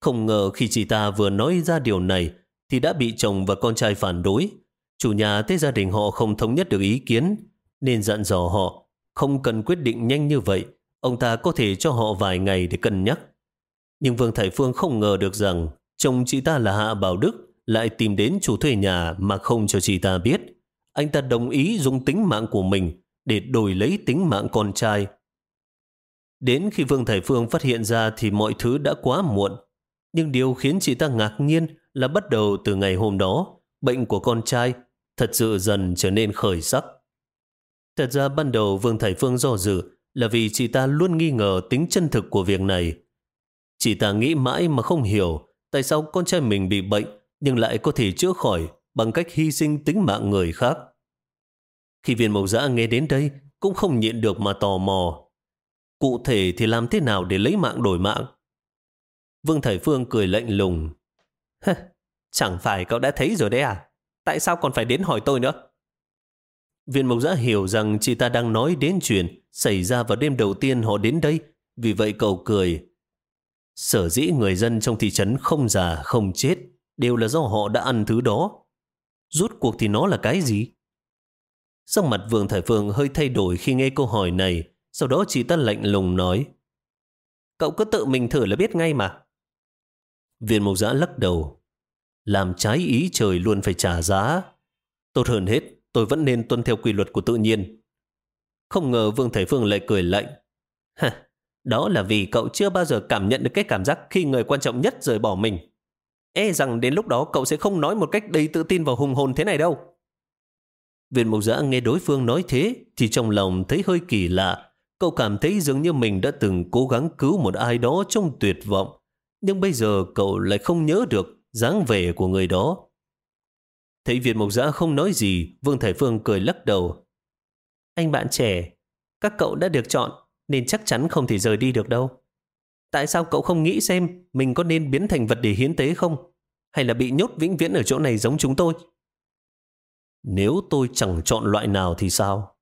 Không ngờ khi chị ta vừa nói ra điều này thì đã bị chồng và con trai phản đối. Chủ nhà thấy gia đình họ không thống nhất được ý kiến, nên dặn dò họ, không cần quyết định nhanh như vậy. Ông ta có thể cho họ vài ngày để cân nhắc. Nhưng Vương Thải Phương không ngờ được rằng chồng chị ta là Hạ Bảo Đức lại tìm đến chủ thuê nhà mà không cho chị ta biết. Anh ta đồng ý dùng tính mạng của mình để đổi lấy tính mạng con trai. Đến khi Vương Thải Phương phát hiện ra thì mọi thứ đã quá muộn. Nhưng điều khiến chị ta ngạc nhiên là bắt đầu từ ngày hôm đó, bệnh của con trai thật sự dần trở nên khởi sắc. Thật ra ban đầu Vương Thải Phương do dự là vì chị ta luôn nghi ngờ tính chân thực của việc này. Chị ta nghĩ mãi mà không hiểu tại sao con trai mình bị bệnh nhưng lại có thể chữa khỏi bằng cách hy sinh tính mạng người khác. Khi viên mộc giã nghe đến đây cũng không nhịn được mà tò mò. Cụ thể thì làm thế nào để lấy mạng đổi mạng? Vương Thải Phương cười lạnh lùng. Chẳng phải cậu đã thấy rồi đấy à? Tại sao còn phải đến hỏi tôi nữa? Viên mộc giã hiểu rằng chị ta đang nói đến chuyện xảy ra vào đêm đầu tiên họ đến đây. Vì vậy cậu cười. Sở dĩ người dân trong thị trấn không già không chết đều là do họ đã ăn thứ đó. Rút cuộc thì nó là cái gì? Sắc mặt Vương Thải Phương hơi thay đổi khi nghe câu hỏi này, sau đó chị ta lạnh lùng nói. Cậu cứ tự mình thử là biết ngay mà. Viên mộc giã lắc đầu. Làm trái ý trời luôn phải trả giá. Tốt hơn hết, tôi vẫn nên tuân theo quy luật của tự nhiên. Không ngờ Vương Thầy Phương lại cười lạnh. Hả, đó là vì cậu chưa bao giờ cảm nhận được cái cảm giác khi người quan trọng nhất rời bỏ mình. E rằng đến lúc đó cậu sẽ không nói một cách đầy tự tin và hùng hồn thế này đâu. Viên mục giã nghe đối phương nói thế thì trong lòng thấy hơi kỳ lạ. Cậu cảm thấy dường như mình đã từng cố gắng cứu một ai đó trong tuyệt vọng. Nhưng bây giờ cậu lại không nhớ được dáng vẻ của người đó. Thấy việt mộc giã không nói gì, Vương Thái Phương cười lắc đầu. Anh bạn trẻ, các cậu đã được chọn nên chắc chắn không thể rời đi được đâu. Tại sao cậu không nghĩ xem mình có nên biến thành vật để hiến tế không? Hay là bị nhốt vĩnh viễn ở chỗ này giống chúng tôi? Nếu tôi chẳng chọn loại nào thì sao?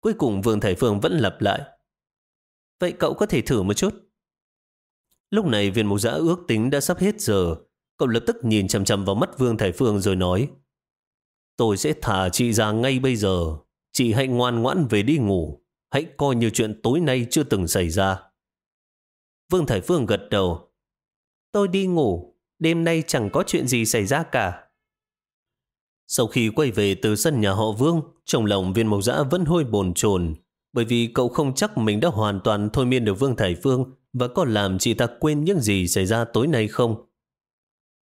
Cuối cùng Vương Thải Phương vẫn lặp lại. Vậy cậu có thể thử một chút. Lúc này viên mục giã ước tính đã sắp hết giờ. Cậu lập tức nhìn chầm chầm vào mắt Vương Thải Phương rồi nói. Tôi sẽ thả chị ra ngay bây giờ. Chị hãy ngoan ngoãn về đi ngủ. Hãy coi như chuyện tối nay chưa từng xảy ra. Vương Thải Phương gật đầu. Tôi đi ngủ. Đêm nay chẳng có chuyện gì xảy ra cả. Sau khi quay về từ sân nhà họ Vương, trong lòng viên mộc giã vẫn hôi bồn chồn bởi vì cậu không chắc mình đã hoàn toàn thôi miên được Vương Thải Phương và có làm chị ta quên những gì xảy ra tối nay không.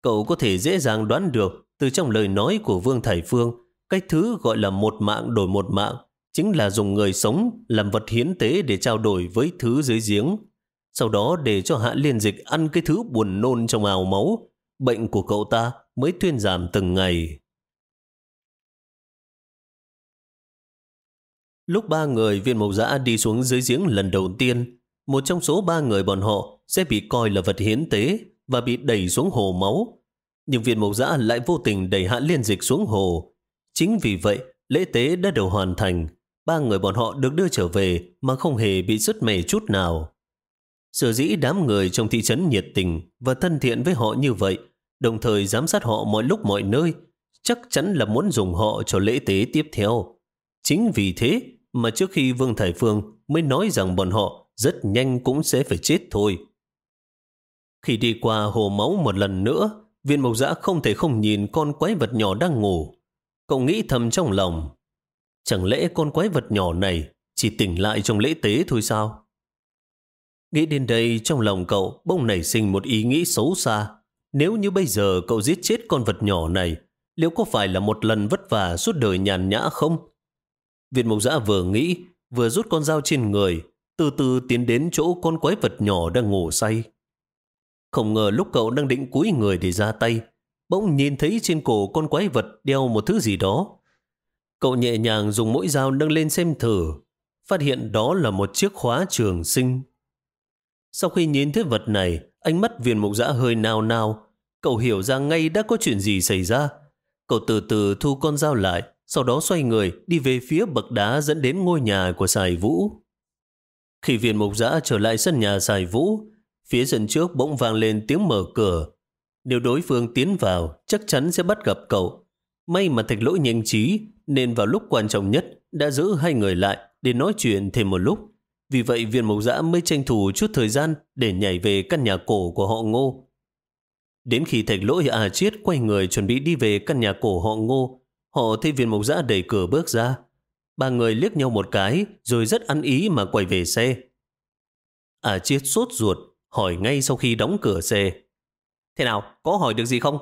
Cậu có thể dễ dàng đoán được từ trong lời nói của Vương Thải Phương cái thứ gọi là một mạng đổi một mạng chính là dùng người sống làm vật hiến tế để trao đổi với thứ dưới giếng. Sau đó để cho hạ liên dịch ăn cái thứ buồn nôn trong ào máu, bệnh của cậu ta mới thuyên giảm từng ngày. Lúc ba người viên mộc giã đi xuống dưới giếng lần đầu tiên, một trong số ba người bọn họ sẽ bị coi là vật hiến tế và bị đẩy xuống hồ máu. Nhưng viên mộc giã lại vô tình đẩy hạ liên dịch xuống hồ. Chính vì vậy, lễ tế đã được hoàn thành. Ba người bọn họ được đưa trở về mà không hề bị sứt mẻ chút nào. Sở dĩ đám người trong thị trấn nhiệt tình và thân thiện với họ như vậy, đồng thời giám sát họ mọi lúc mọi nơi, chắc chắn là muốn dùng họ cho lễ tế tiếp theo. Chính vì thế mà trước khi Vương Thải Phương mới nói rằng bọn họ rất nhanh cũng sẽ phải chết thôi. Khi đi qua hồ máu một lần nữa, viên mộc dã không thể không nhìn con quái vật nhỏ đang ngủ. Cậu nghĩ thầm trong lòng, chẳng lẽ con quái vật nhỏ này chỉ tỉnh lại trong lễ tế thôi sao? Nghĩ đến đây trong lòng cậu bỗng nảy sinh một ý nghĩ xấu xa. Nếu như bây giờ cậu giết chết con vật nhỏ này, liệu có phải là một lần vất vả suốt đời nhàn nhã không? Viện mộc giã vừa nghĩ, vừa rút con dao trên người, từ từ tiến đến chỗ con quái vật nhỏ đang ngủ say. Không ngờ lúc cậu đang định cúi người để ra tay, bỗng nhìn thấy trên cổ con quái vật đeo một thứ gì đó. Cậu nhẹ nhàng dùng mũi dao nâng lên xem thử, phát hiện đó là một chiếc khóa trường sinh. Sau khi nhìn thấy vật này, ánh mắt viên mục giã hơi nao nao. Cậu hiểu ra ngay đã có chuyện gì xảy ra. Cậu từ từ thu con dao lại, sau đó xoay người đi về phía bậc đá dẫn đến ngôi nhà của Sài Vũ. Khi viên mục giã trở lại sân nhà Sài Vũ, phía sân trước bỗng vang lên tiếng mở cửa. Nếu đối phương tiến vào, chắc chắn sẽ bắt gặp cậu. May mà thạch lỗi nhanh trí, nên vào lúc quan trọng nhất đã giữ hai người lại để nói chuyện thêm một lúc. Vì vậy viên mộc Giã mới tranh thủ chút thời gian để nhảy về căn nhà cổ của họ ngô. Đến khi thạch lỗi à chiết quay người chuẩn bị đi về căn nhà cổ họ ngô, họ thấy viên mộc giã đẩy cửa bước ra. Ba người liếc nhau một cái rồi rất ăn ý mà quay về xe. À chiết sốt ruột, hỏi ngay sau khi đóng cửa xe. Thế nào, có hỏi được gì không?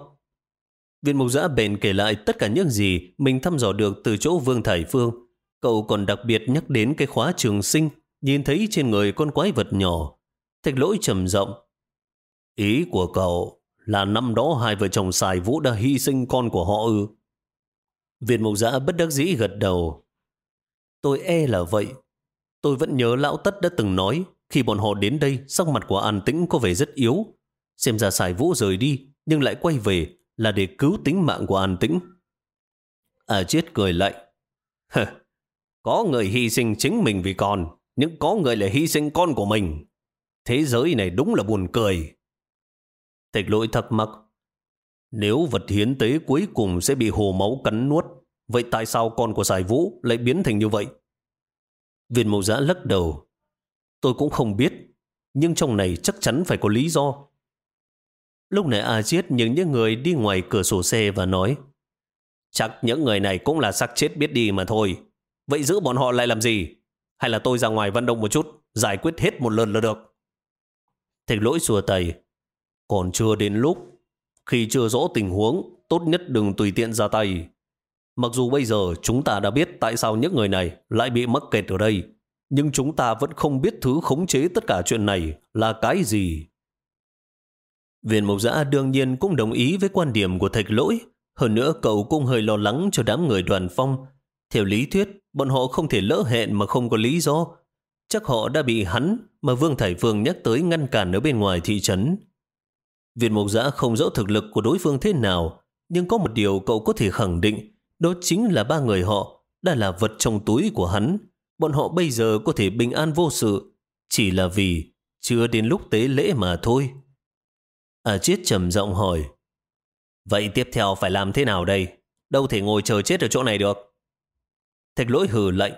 Viên mục giã bền kể lại tất cả những gì mình thăm dò được từ chỗ Vương Thải Phương. Cậu còn đặc biệt nhắc đến cái khóa trường sinh nhìn thấy trên người con quái vật nhỏ. Thạch lỗi trầm rộng. Ý của cậu là năm đó hai vợ chồng xài vũ đã hy sinh con của họ ư. Viên mục giã bất đắc dĩ gật đầu. Tôi e là vậy. Tôi vẫn nhớ lão tất đã từng nói, khi bọn họ đến đây, sắc mặt của an tĩnh có vẻ rất yếu. Xem ra xài vũ rời đi, nhưng lại quay về, là để cứu tính mạng của an tĩnh. À chết cười lạnh. có người hy sinh chính mình vì con, nhưng có người lại hy sinh con của mình. Thế giới này đúng là buồn cười. Thạch lỗi thắc mắc. Nếu vật hiến tế cuối cùng sẽ bị hồ máu cắn nuốt, vậy tại sao con của sài vũ lại biến thành như vậy? Viên mộ giã lắc đầu. Tôi cũng không biết, nhưng trong này chắc chắn phải có lý do. Lúc này A Chiết những những người đi ngoài cửa sổ xe và nói Chắc những người này cũng là sắc chết biết đi mà thôi. Vậy giữ bọn họ lại làm gì? Hay là tôi ra ngoài vận động một chút, giải quyết hết một lần là được. Thạch lỗi xua tay. Còn chưa đến lúc. Khi chưa rõ tình huống, tốt nhất đừng tùy tiện ra tay. Mặc dù bây giờ chúng ta đã biết tại sao những người này lại bị mắc kẹt ở đây, nhưng chúng ta vẫn không biết thứ khống chế tất cả chuyện này là cái gì. Viên mộc giã đương nhiên cũng đồng ý với quan điểm của thạch lỗi. Hơn nữa cậu cũng hơi lo lắng cho đám người đoàn phong. Theo lý thuyết, bọn họ không thể lỡ hẹn mà không có lý do. Chắc họ đã bị hắn mà Vương Thải Phương nhắc tới ngăn cản ở bên ngoài thị trấn. Viện Mộc Giã không rõ thực lực của đối phương thế nào, nhưng có một điều cậu có thể khẳng định, đó chính là ba người họ đã là vật trong túi của hắn. Bọn họ bây giờ có thể bình an vô sự, chỉ là vì chưa đến lúc tế lễ mà thôi. À Chiết trầm giọng hỏi, Vậy tiếp theo phải làm thế nào đây? Đâu thể ngồi chờ chết ở chỗ này được. Thạch lỗi hừ lạnh.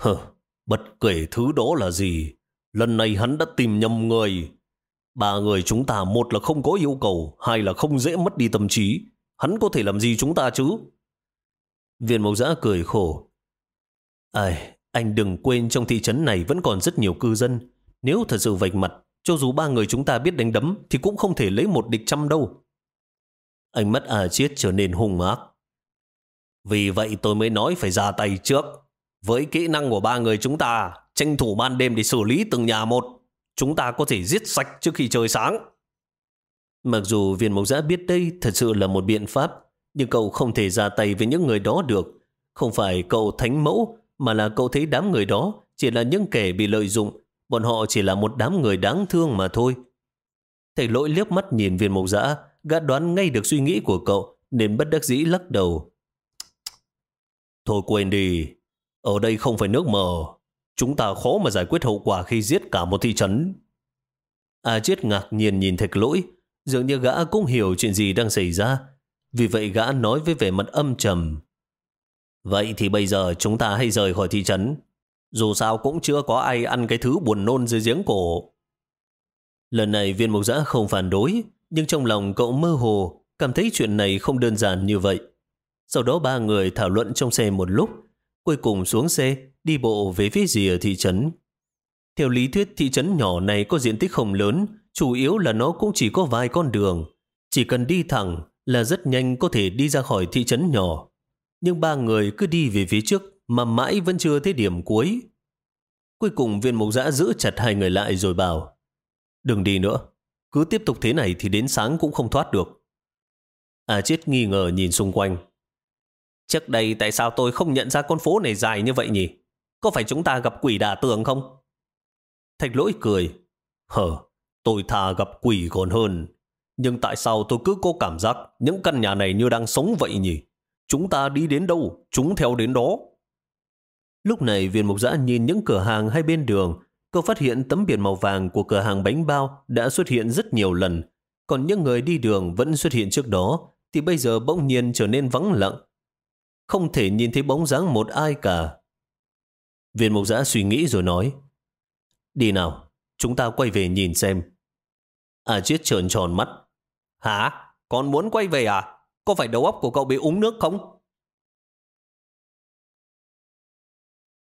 Hờ, bất kể thứ đó là gì, lần này hắn đã tìm nhầm người. Ba người chúng ta một là không có yêu cầu, hai là không dễ mất đi tâm trí. Hắn có thể làm gì chúng ta chứ? Viên mộc giã cười khổ. Ai, anh đừng quên trong thị trấn này vẫn còn rất nhiều cư dân. Nếu thật sự vạch mặt, cho dù ba người chúng ta biết đánh đấm thì cũng không thể lấy một địch trăm đâu. Ánh mắt à chiết trở nên hung ác. Vì vậy tôi mới nói phải ra tay trước. Với kỹ năng của ba người chúng ta, tranh thủ ban đêm để xử lý từng nhà một, chúng ta có thể giết sạch trước khi trời sáng. Mặc dù viên mộc giã biết đây thật sự là một biện pháp, nhưng cậu không thể ra tay với những người đó được. Không phải cậu thánh mẫu, mà là cậu thấy đám người đó chỉ là những kẻ bị lợi dụng. Bọn họ chỉ là một đám người đáng thương mà thôi. Thầy lỗi liếc mắt nhìn viên mộc giã, gã đoán ngay được suy nghĩ của cậu, nên bất đắc dĩ lắc đầu. Thôi quên đi, ở đây không phải nước mờ. Chúng ta khó mà giải quyết hậu quả khi giết cả một thị trấn. A Chiết ngạc nhiên nhìn thạch lỗi, dường như gã cũng hiểu chuyện gì đang xảy ra. Vì vậy gã nói với vẻ mặt âm trầm. Vậy thì bây giờ chúng ta hãy rời khỏi thị trấn. Dù sao cũng chưa có ai ăn cái thứ buồn nôn dưới giếng cổ. Lần này viên mục giã không phản đối, nhưng trong lòng cậu mơ hồ, cảm thấy chuyện này không đơn giản như vậy. Sau đó ba người thảo luận trong xe một lúc, cuối cùng xuống xe, đi bộ về phía rìa thị trấn. Theo lý thuyết thị trấn nhỏ này có diện tích không lớn, chủ yếu là nó cũng chỉ có vài con đường. Chỉ cần đi thẳng là rất nhanh có thể đi ra khỏi thị trấn nhỏ. Nhưng ba người cứ đi về phía trước mà mãi vẫn chưa thấy điểm cuối. Cuối cùng viên mục giã giữ chặt hai người lại rồi bảo Đừng đi nữa, cứ tiếp tục thế này thì đến sáng cũng không thoát được. À chết nghi ngờ nhìn xung quanh. Trước đây tại sao tôi không nhận ra con phố này dài như vậy nhỉ? Có phải chúng ta gặp quỷ đả tường không? Thạch lỗi cười. Hờ, tôi thà gặp quỷ còn hơn. Nhưng tại sao tôi cứ có cảm giác những căn nhà này như đang sống vậy nhỉ? Chúng ta đi đến đâu, chúng theo đến đó. Lúc này viên mục giã nhìn những cửa hàng hai bên đường, cô phát hiện tấm biển màu vàng của cửa hàng bánh bao đã xuất hiện rất nhiều lần. Còn những người đi đường vẫn xuất hiện trước đó, thì bây giờ bỗng nhiên trở nên vắng lặng. Không thể nhìn thấy bóng dáng một ai cả. Viên mục giã suy nghĩ rồi nói, Đi nào, chúng ta quay về nhìn xem. À chiết trợn tròn mắt. Hả? Còn muốn quay về à? Có phải đầu óc của cậu bị uống nước không?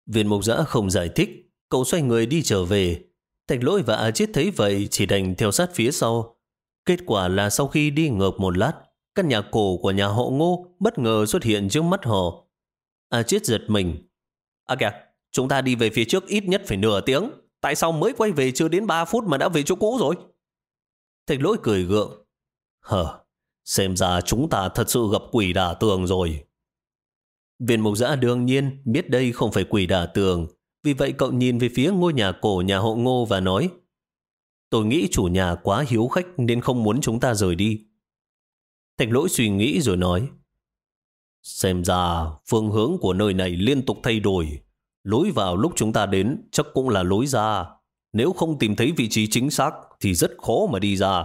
Viên mục giã không giải thích, cậu xoay người đi trở về. Thạch lỗi và A Chiết thấy vậy chỉ đành theo sát phía sau. Kết quả là sau khi đi ngược một lát, căn nhà cổ của nhà họ ngô bất ngờ xuất hiện trước mắt họ. A Chiết giật mình. À kìa, chúng ta đi về phía trước ít nhất phải nửa tiếng. Tại sao mới quay về chưa đến 3 phút mà đã về chỗ cũ rồi? Thạch lỗi cười gượng. Hờ, xem ra chúng ta thật sự gặp quỷ đả tường rồi. Viên mục giã đương nhiên biết đây không phải quỷ đả tường. Vì vậy cậu nhìn về phía ngôi nhà cổ nhà hộ ngô và nói Tôi nghĩ chủ nhà quá hiếu khách nên không muốn chúng ta rời đi. Thạch lỗi suy nghĩ rồi nói Xem ra phương hướng của nơi này liên tục thay đổi. Lối vào lúc chúng ta đến chắc cũng là lối ra. Nếu không tìm thấy vị trí chính xác thì rất khó mà đi ra.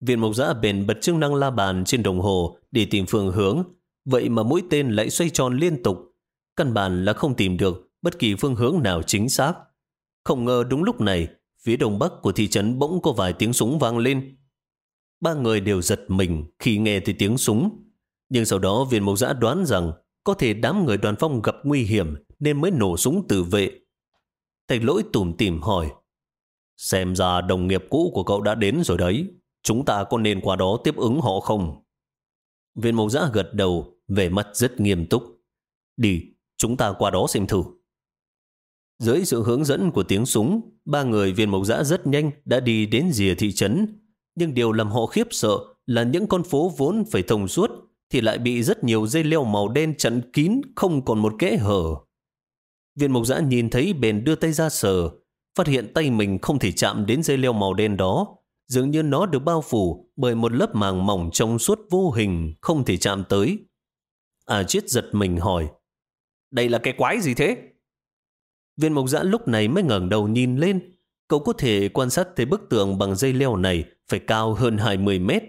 Viện mộc giã bền bật chức năng la bàn trên đồng hồ để tìm phương hướng. Vậy mà mũi tên lại xoay tròn liên tục. Căn bản là không tìm được bất kỳ phương hướng nào chính xác. Không ngờ đúng lúc này, phía đông bắc của thị trấn bỗng có vài tiếng súng vang lên. Ba người đều giật mình khi nghe thấy tiếng súng. Nhưng sau đó viên mộc giã đoán rằng có thể đám người đoàn phong gặp nguy hiểm nên mới nổ súng tự vệ. Thạch lỗi tủm tìm hỏi. Xem ra đồng nghiệp cũ của cậu đã đến rồi đấy. Chúng ta có nên qua đó tiếp ứng họ không? Viên mộc giã gật đầu, vẻ mặt rất nghiêm túc. Đi, chúng ta qua đó xem thử. Dưới sự hướng dẫn của tiếng súng, ba người viên mộc giã rất nhanh đã đi đến rìa thị trấn. Nhưng điều làm họ khiếp sợ là những con phố vốn phải thông suốt thì lại bị rất nhiều dây leo màu đen chặn kín không còn một kẽ hở. Viên mộc giã nhìn thấy bền đưa tay ra sờ, phát hiện tay mình không thể chạm đến dây leo màu đen đó. Dường như nó được bao phủ bởi một lớp màng mỏng trong suốt vô hình không thể chạm tới. À chết giật mình hỏi, đây là cái quái gì thế? Viên mộc giã lúc này mới ngẩng đầu nhìn lên. Cậu có thể quan sát thấy bức tường bằng dây leo này phải cao hơn 20 mét.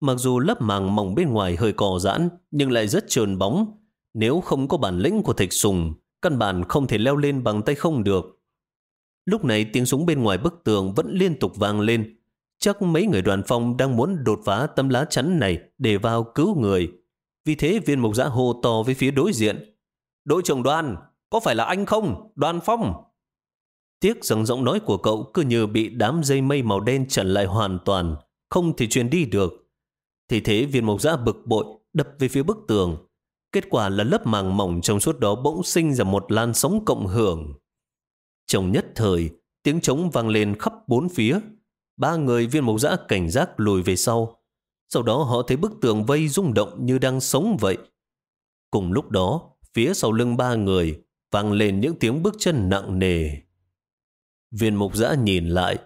Mặc dù lớp màng mỏng bên ngoài hơi cò giãn, nhưng lại rất trơn bóng. Nếu không có bản lĩnh của thạch sùng, căn bản không thể leo lên bằng tay không được. Lúc này tiếng súng bên ngoài bức tường vẫn liên tục vang lên. Chắc mấy người đoàn phong đang muốn đột phá tấm lá chắn này để vào cứu người. Vì thế viên mục giã hô to với phía đối diện. Đội trưởng đoàn, có phải là anh không? Đoàn phong! Tiếc rằng giọng nói của cậu cứ như bị đám dây mây màu đen chặn lại hoàn toàn, không thể truyền đi được. Thì thế viên mộc giã bực bội, đập về phía bức tường. Kết quả là lớp màng mỏng trong suốt đó bỗng sinh ra một lan sóng cộng hưởng. Trong nhất thời, tiếng trống vang lên khắp bốn phía. Ba người viên mộc giã cảnh giác lùi về sau. Sau đó họ thấy bức tường vây rung động như đang sống vậy. Cùng lúc đó, phía sau lưng ba người vang lên những tiếng bước chân nặng nề. Viên mục giã nhìn lại,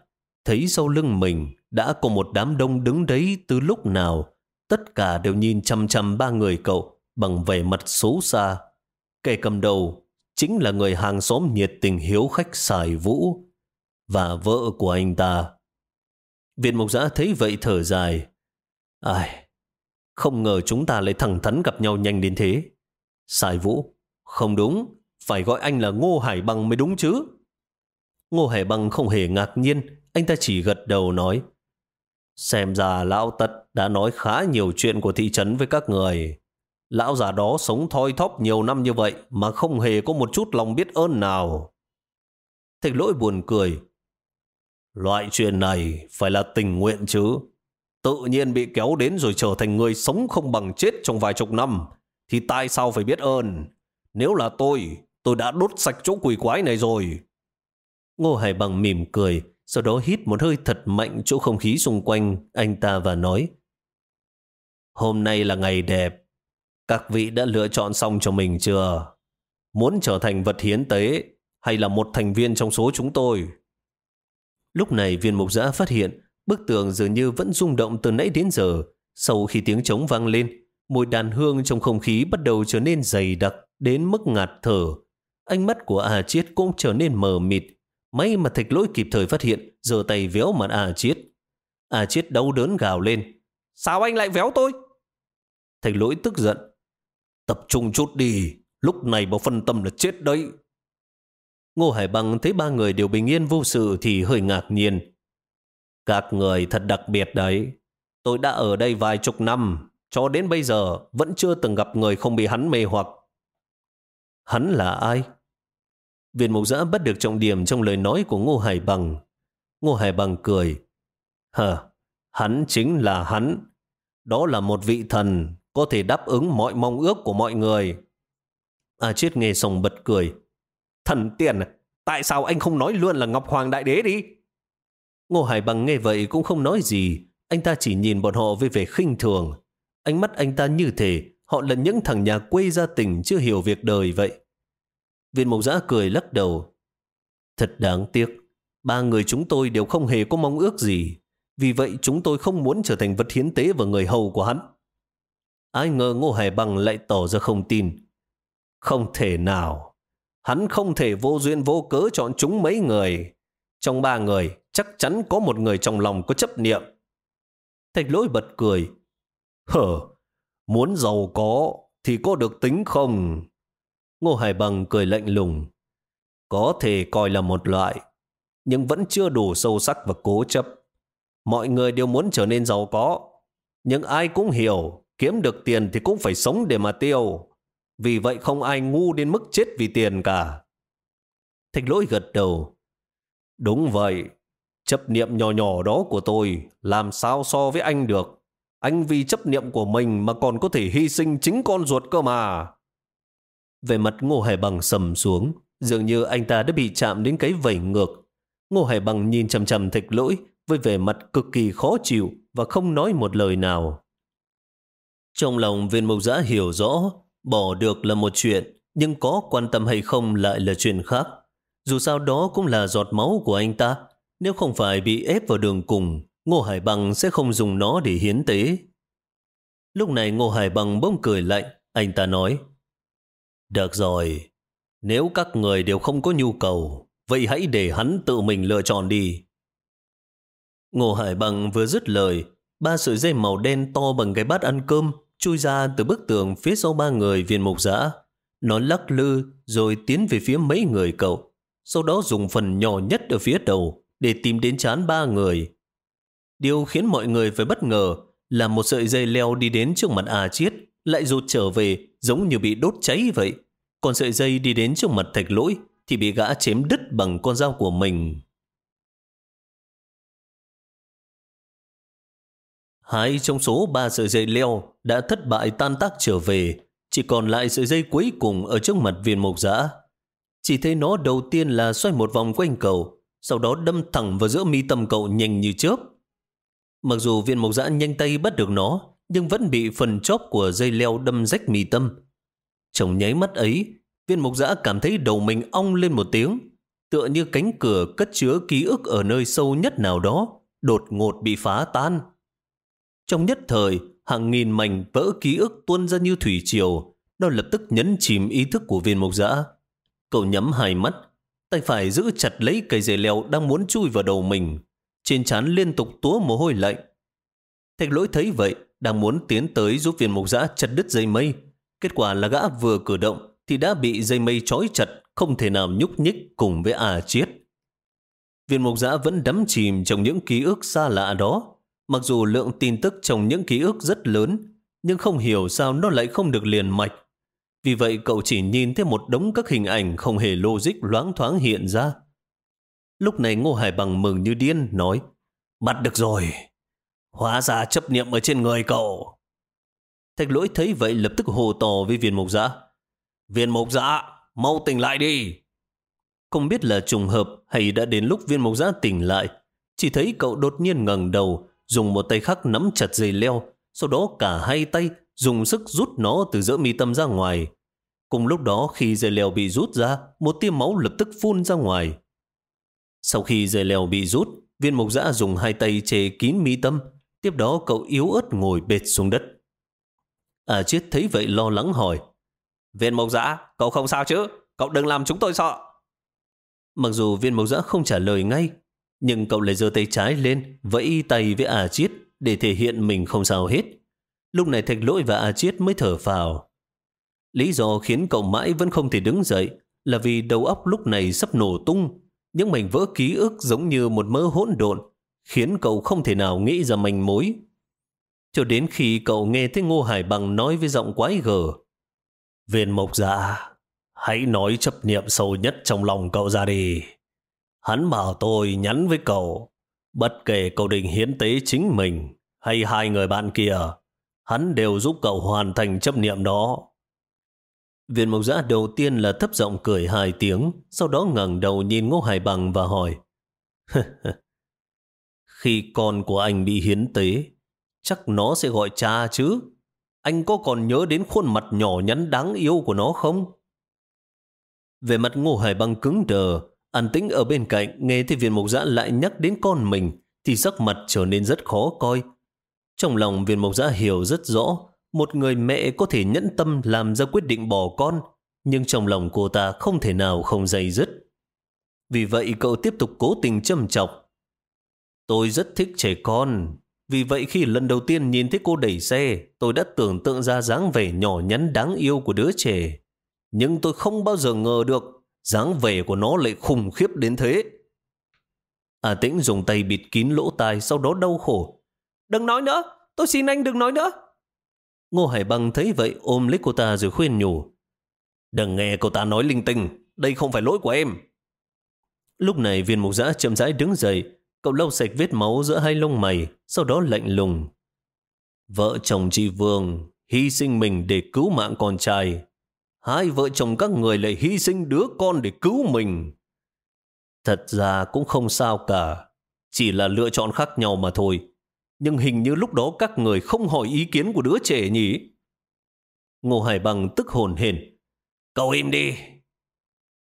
thấy sau lưng mình đã có một đám đông đứng đấy từ lúc nào. Tất cả đều nhìn chăm chăm ba người cậu bằng vẻ mặt xấu xa. Kẻ cầm đầu chính là người hàng xóm nhiệt tình hiếu khách xài vũ và vợ của anh ta. Viện Mộc giã thấy vậy thở dài. Ai, không ngờ chúng ta lại thẳng thắn gặp nhau nhanh đến thế. Xài vũ, không đúng, phải gọi anh là Ngô Hải Bằng mới đúng chứ. Ngô Hải Bằng không hề ngạc nhiên, anh ta chỉ gật đầu nói. Xem ra lão tật đã nói khá nhiều chuyện của thị trấn với các người. Lão già đó sống thoi thóp nhiều năm như vậy mà không hề có một chút lòng biết ơn nào. Thạch lỗi buồn cười. Loại chuyện này phải là tình nguyện chứ. Tự nhiên bị kéo đến rồi trở thành người sống không bằng chết trong vài chục năm. Thì tại sao phải biết ơn? Nếu là tôi, tôi đã đốt sạch chỗ quỷ quái này rồi. Ngô Hải Bằng mỉm cười, sau đó hít một hơi thật mạnh chỗ không khí xung quanh anh ta và nói Hôm nay là ngày đẹp. Các vị đã lựa chọn xong cho mình chưa? Muốn trở thành vật hiến tế hay là một thành viên trong số chúng tôi? Lúc này viên mục giã phát hiện bức tường dường như vẫn rung động từ nãy đến giờ. Sau khi tiếng trống vang lên, mùi đàn hương trong không khí bắt đầu trở nên dày đặc đến mức ngạt thở. Ánh mắt của A Chiết cũng trở nên mờ mịt. May mà thạch lỗi kịp thời phát hiện, giơ tay véo mặt A Chiết. A Chiết đau đớn gào lên. Sao anh lại véo tôi? Thầy lỗi tức giận. Tập trung chút đi, lúc này mà phân tâm là chết đấy. Ngô Hải Bằng thấy ba người đều bình yên vô sự thì hơi ngạc nhiên. Các người thật đặc biệt đấy. Tôi đã ở đây vài chục năm, cho đến bây giờ vẫn chưa từng gặp người không bị hắn mê hoặc. Hắn là ai? Viên mục giã bắt được trọng điểm trong lời nói của Ngô Hải Bằng. Ngô Hải Bằng cười. Hờ, hắn chính là hắn. Đó là một vị thần có thể đáp ứng mọi mong ước của mọi người. À Chiết nghe xong bật cười. Thần tiền, tại sao anh không nói luôn là Ngọc Hoàng Đại Đế đi? Ngô Hải Bằng nghe vậy cũng không nói gì. Anh ta chỉ nhìn bọn họ với vẻ khinh thường. Ánh mắt anh ta như thể họ là những thằng nhà quê gia tỉnh chưa hiểu việc đời vậy. Viên mộc giã cười lắc đầu. Thật đáng tiếc, ba người chúng tôi đều không hề có mong ước gì. Vì vậy chúng tôi không muốn trở thành vật hiến tế và người hầu của hắn. Ai ngờ Ngô Hải Bằng lại tỏ ra không tin. Không thể nào. Hắn không thể vô duyên vô cớ chọn chúng mấy người. Trong ba người, chắc chắn có một người trong lòng có chấp niệm. Thạch lỗi bật cười. Hở, muốn giàu có thì có được tính không? Ngô Hải Bằng cười lạnh lùng. Có thể coi là một loại, nhưng vẫn chưa đủ sâu sắc và cố chấp. Mọi người đều muốn trở nên giàu có, nhưng ai cũng hiểu kiếm được tiền thì cũng phải sống để mà tiêu. Vì vậy không ai ngu đến mức chết vì tiền cả. Thạch lỗi gật đầu. Đúng vậy, chấp niệm nhỏ nhỏ đó của tôi làm sao so với anh được. Anh vì chấp niệm của mình mà còn có thể hy sinh chính con ruột cơ mà. Về mặt Ngô Hải Bằng sầm xuống, dường như anh ta đã bị chạm đến cái vẩy ngược. Ngô Hải Bằng nhìn chầm chầm thạch lỗi với vẻ mặt cực kỳ khó chịu và không nói một lời nào. Trong lòng viên mục giã hiểu rõ, bỏ được là một chuyện, nhưng có quan tâm hay không lại là chuyện khác. Dù sao đó cũng là giọt máu của anh ta, nếu không phải bị ép vào đường cùng, Ngô Hải Bằng sẽ không dùng nó để hiến tế. Lúc này Ngô Hải Bằng bỗng cười lạnh, anh ta nói, Được rồi, nếu các người đều không có nhu cầu, vậy hãy để hắn tự mình lựa chọn đi. Ngô Hải Bằng vừa dứt lời, ba sợi dây màu đen to bằng cái bát ăn cơm chui ra từ bức tường phía sau ba người viên mục giã. Nó lắc lư rồi tiến về phía mấy người cậu, sau đó dùng phần nhỏ nhất ở phía đầu để tìm đến chán ba người. Điều khiến mọi người phải bất ngờ là một sợi dây leo đi đến trước mặt A Chiết lại rụt trở về giống như bị đốt cháy vậy. Còn sợi dây đi đến trước mặt thạch lỗi thì bị gã chém đứt bằng con dao của mình. Hai trong số ba sợi dây leo đã thất bại tan tác trở về. Chỉ còn lại sợi dây cuối cùng ở trước mặt viên mộc giã. Chỉ thấy nó đầu tiên là xoay một vòng quanh cậu, sau đó đâm thẳng vào giữa mi tâm cậu nhanh như chớp. Mặc dù viên mộc giã nhanh tay bắt được nó, nhưng vẫn bị phần chóp của dây leo đâm rách mi tâm. Trong nháy mắt ấy, viên mộc giã cảm thấy đầu mình ong lên một tiếng, tựa như cánh cửa cất chứa ký ức ở nơi sâu nhất nào đó, đột ngột bị phá tan. Trong nhất thời, hàng nghìn mảnh vỡ ký ức tuôn ra như thủy triều, nó lập tức nhấn chìm ý thức của viên mộc Dã. Cậu nhắm hai mắt, tay phải giữ chặt lấy cây dây leo đang muốn chui vào đầu mình. Trên trán liên tục túa mồ hôi lạnh. Thạch lỗi thấy vậy, đang muốn tiến tới giúp viên mộc Dã chặt đứt dây mây. Kết quả là gã vừa cử động thì đã bị dây mây trói chặt, không thể nào nhúc nhích cùng với à chiết. Viên mộc Dã vẫn đắm chìm trong những ký ức xa lạ đó. Mặc dù lượng tin tức trong những ký ức rất lớn, nhưng không hiểu sao nó lại không được liền mạch. Vì vậy cậu chỉ nhìn thấy một đống các hình ảnh không hề logic loáng thoáng hiện ra. Lúc này Ngô Hải Bằng mừng như điên, nói Bắt được rồi, hóa ra chấp niệm ở trên người cậu. Thạch lỗi thấy vậy lập tức hồ tò với viên mục giã. Dạ, viên mục giã, dạ, mau tỉnh lại đi. Không biết là trùng hợp hay đã đến lúc viên mục giã dạ tỉnh lại. Chỉ thấy cậu đột nhiên ngẩng đầu, dùng một tay khác nắm chặt dây leo, sau đó cả hai tay dùng sức rút nó từ giữa mi tâm ra ngoài. Cùng lúc đó khi dây leo bị rút ra, một tia máu lập tức phun ra ngoài. Sau khi dây leo bị rút, viên mục giã dùng hai tay chê kín mi tâm, tiếp đó cậu yếu ớt ngồi bệt xuống đất. À chết thấy vậy lo lắng hỏi, Viên mục giã, cậu không sao chứ? Cậu đừng làm chúng tôi sợ. Mặc dù viên mục giã không trả lời ngay, nhưng cậu lại giơ tay trái lên, vẫy tay với A chiết để thể hiện mình không sao hết. Lúc này thạch lỗi và A chiết mới thở phào. Lý do khiến cậu mãi vẫn không thể đứng dậy là vì đầu óc lúc này sắp nổ tung. Những mảnh vỡ ký ức giống như một mớ hỗn độn, khiến cậu không thể nào nghĩ ra manh mối. Cho đến khi cậu nghe thấy Ngô Hải Bằng nói với giọng quái gở. Viên mộc dạ, hãy nói chấp niệm sâu nhất trong lòng cậu ra đi. Hắn bảo tôi nhắn với cậu, bất kể cậu định hiến tế chính mình hay hai người bạn kia, hắn đều giúp cậu hoàn thành chấp niệm đó. Viên mộc giã đầu tiên là thấp giọng cười hai tiếng, sau đó ngẩng đầu nhìn Ngô Hải Bằng và hỏi. Khi con của anh bị hiến tế, chắc nó sẽ gọi cha chứ. Anh có còn nhớ đến khuôn mặt nhỏ nhắn đáng yêu của nó không? Về mặt Ngô Hải Bằng cứng đờ, an tĩnh ở bên cạnh nghe thấy viên mộc giã lại nhắc đến con mình thì sắc mặt trở nên rất khó coi. Trong lòng viên mộc giã hiểu rất rõ một người mẹ có thể nhẫn tâm làm ra quyết định bỏ con, nhưng trong lòng cô ta không thể nào không dày dứt. Vì vậy cậu tiếp tục cố tình châm chọc. Tôi rất thích trẻ con, vì vậy khi lần đầu tiên nhìn thấy cô đẩy xe, tôi đã tưởng tượng ra dáng vẻ nhỏ nhắn đáng yêu của đứa trẻ. Nhưng tôi không bao giờ ngờ được dáng vẻ của nó lại khủng khiếp đến thế. À tĩnh dùng tay bịt kín lỗ tai sau đó đau khổ. Đừng nói nữa, tôi xin anh đừng nói nữa. Ngô Hải băng thấy vậy ôm lấy cô ta rồi khuyên nhủ. Đừng nghe cô ta nói linh tinh, đây không phải lỗi của em. Lúc này viên mục giã chậm rãi đứng dậy, cậu lau sạch vết máu giữa hai lông mày, sau đó lạnh lùng. Vợ chồng chị Vương hy sinh mình để cứu mạng con trai. Hai vợ chồng các người lại hy sinh đứa con để cứu mình. Thật ra cũng không sao cả, chỉ là lựa chọn khác nhau mà thôi nhưng hình như lúc đó các người không hỏi ý kiến của đứa trẻ nhỉ? Ngô Hải Bằng tức hồn hển. Cậu im đi!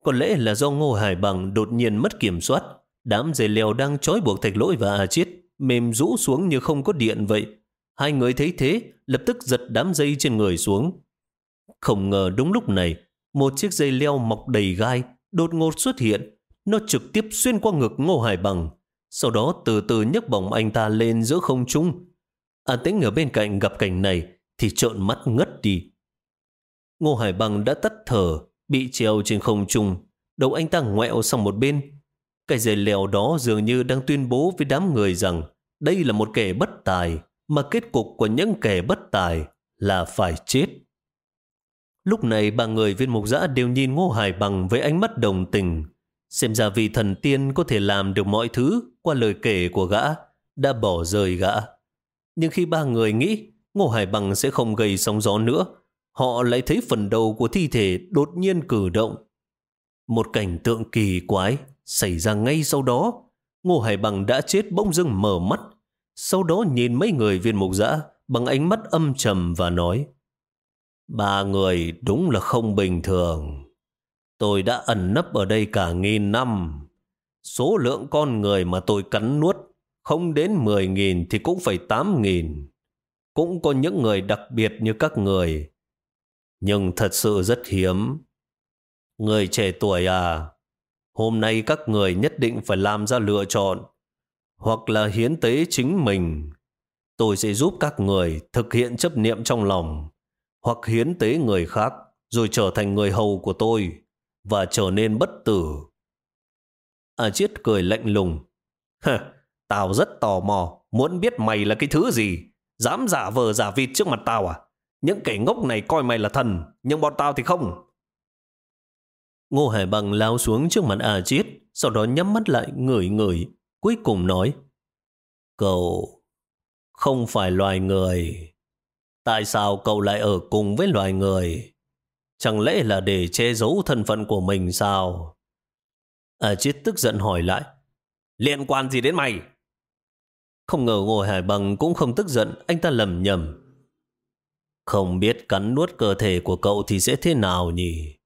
Có lẽ là do Ngô Hải Bằng đột nhiên mất kiểm soát, đám dây leo đang trói buộc thạch lỗi và à chết, mềm rũ xuống như không có điện vậy. Hai người thấy thế, lập tức giật đám dây trên người xuống. Không ngờ đúng lúc này, một chiếc dây leo mọc đầy gai, đột ngột xuất hiện. Nó trực tiếp xuyên qua ngực Ngô Hải Bằng, sau đó từ từ nhấc bổng anh ta lên giữa không trung. An tĩnh ở bên cạnh gặp cảnh này thì trợn mắt ngất đi. Ngô Hải Bằng đã tắt thở, bị treo trên không trung, đầu anh ta ngoẹo sang một bên. Cái dây leo đó dường như đang tuyên bố với đám người rằng đây là một kẻ bất tài, mà kết cục của những kẻ bất tài là phải chết. Lúc này ba người viên mục giã đều nhìn Ngô Hải Bằng với ánh mắt đồng tình, Xem ra vì thần tiên có thể làm được mọi thứ qua lời kể của gã, đã bỏ rời gã. Nhưng khi ba người nghĩ Ngô Hải Bằng sẽ không gây sóng gió nữa, họ lại thấy phần đầu của thi thể đột nhiên cử động. Một cảnh tượng kỳ quái xảy ra ngay sau đó. Ngô Hải Bằng đã chết bỗng dưng mở mắt, sau đó nhìn mấy người viên mục giã bằng ánh mắt âm trầm và nói Ba người đúng là không bình thường. Tôi đã ẩn nấp ở đây cả nghìn năm. Số lượng con người mà tôi cắn nuốt không đến 10.000 thì cũng phải 8.000. Cũng có những người đặc biệt như các người. Nhưng thật sự rất hiếm. Người trẻ tuổi à, hôm nay các người nhất định phải làm ra lựa chọn. Hoặc là hiến tế chính mình. Tôi sẽ giúp các người thực hiện chấp niệm trong lòng. Hoặc hiến tế người khác rồi trở thành người hầu của tôi và trở nên bất tử. À chiết cười lạnh lùng. (laughs) Tao rất tò mò, muốn biết mày là cái thứ gì. Dám giả vờ giả vịt trước mặt tao à? Những kẻ ngốc này coi mày là thần, nhưng bọn tao thì không. Ngô Hải Bằng lao xuống trước mặt A Chiết, sau đó nhắm mắt lại ngửi ngửi, cuối cùng nói Cậu không phải loài người. Tại sao cậu lại ở cùng với loài người? Chẳng lẽ là để che giấu thân phận của mình sao? A Chiết tức giận hỏi lại Liên quan gì đến mày? Không ngờ Ngô Hải Bằng cũng không tức giận, anh ta lầm nhầm. Không biết cắn nuốt cơ thể của cậu thì sẽ thế nào nhỉ?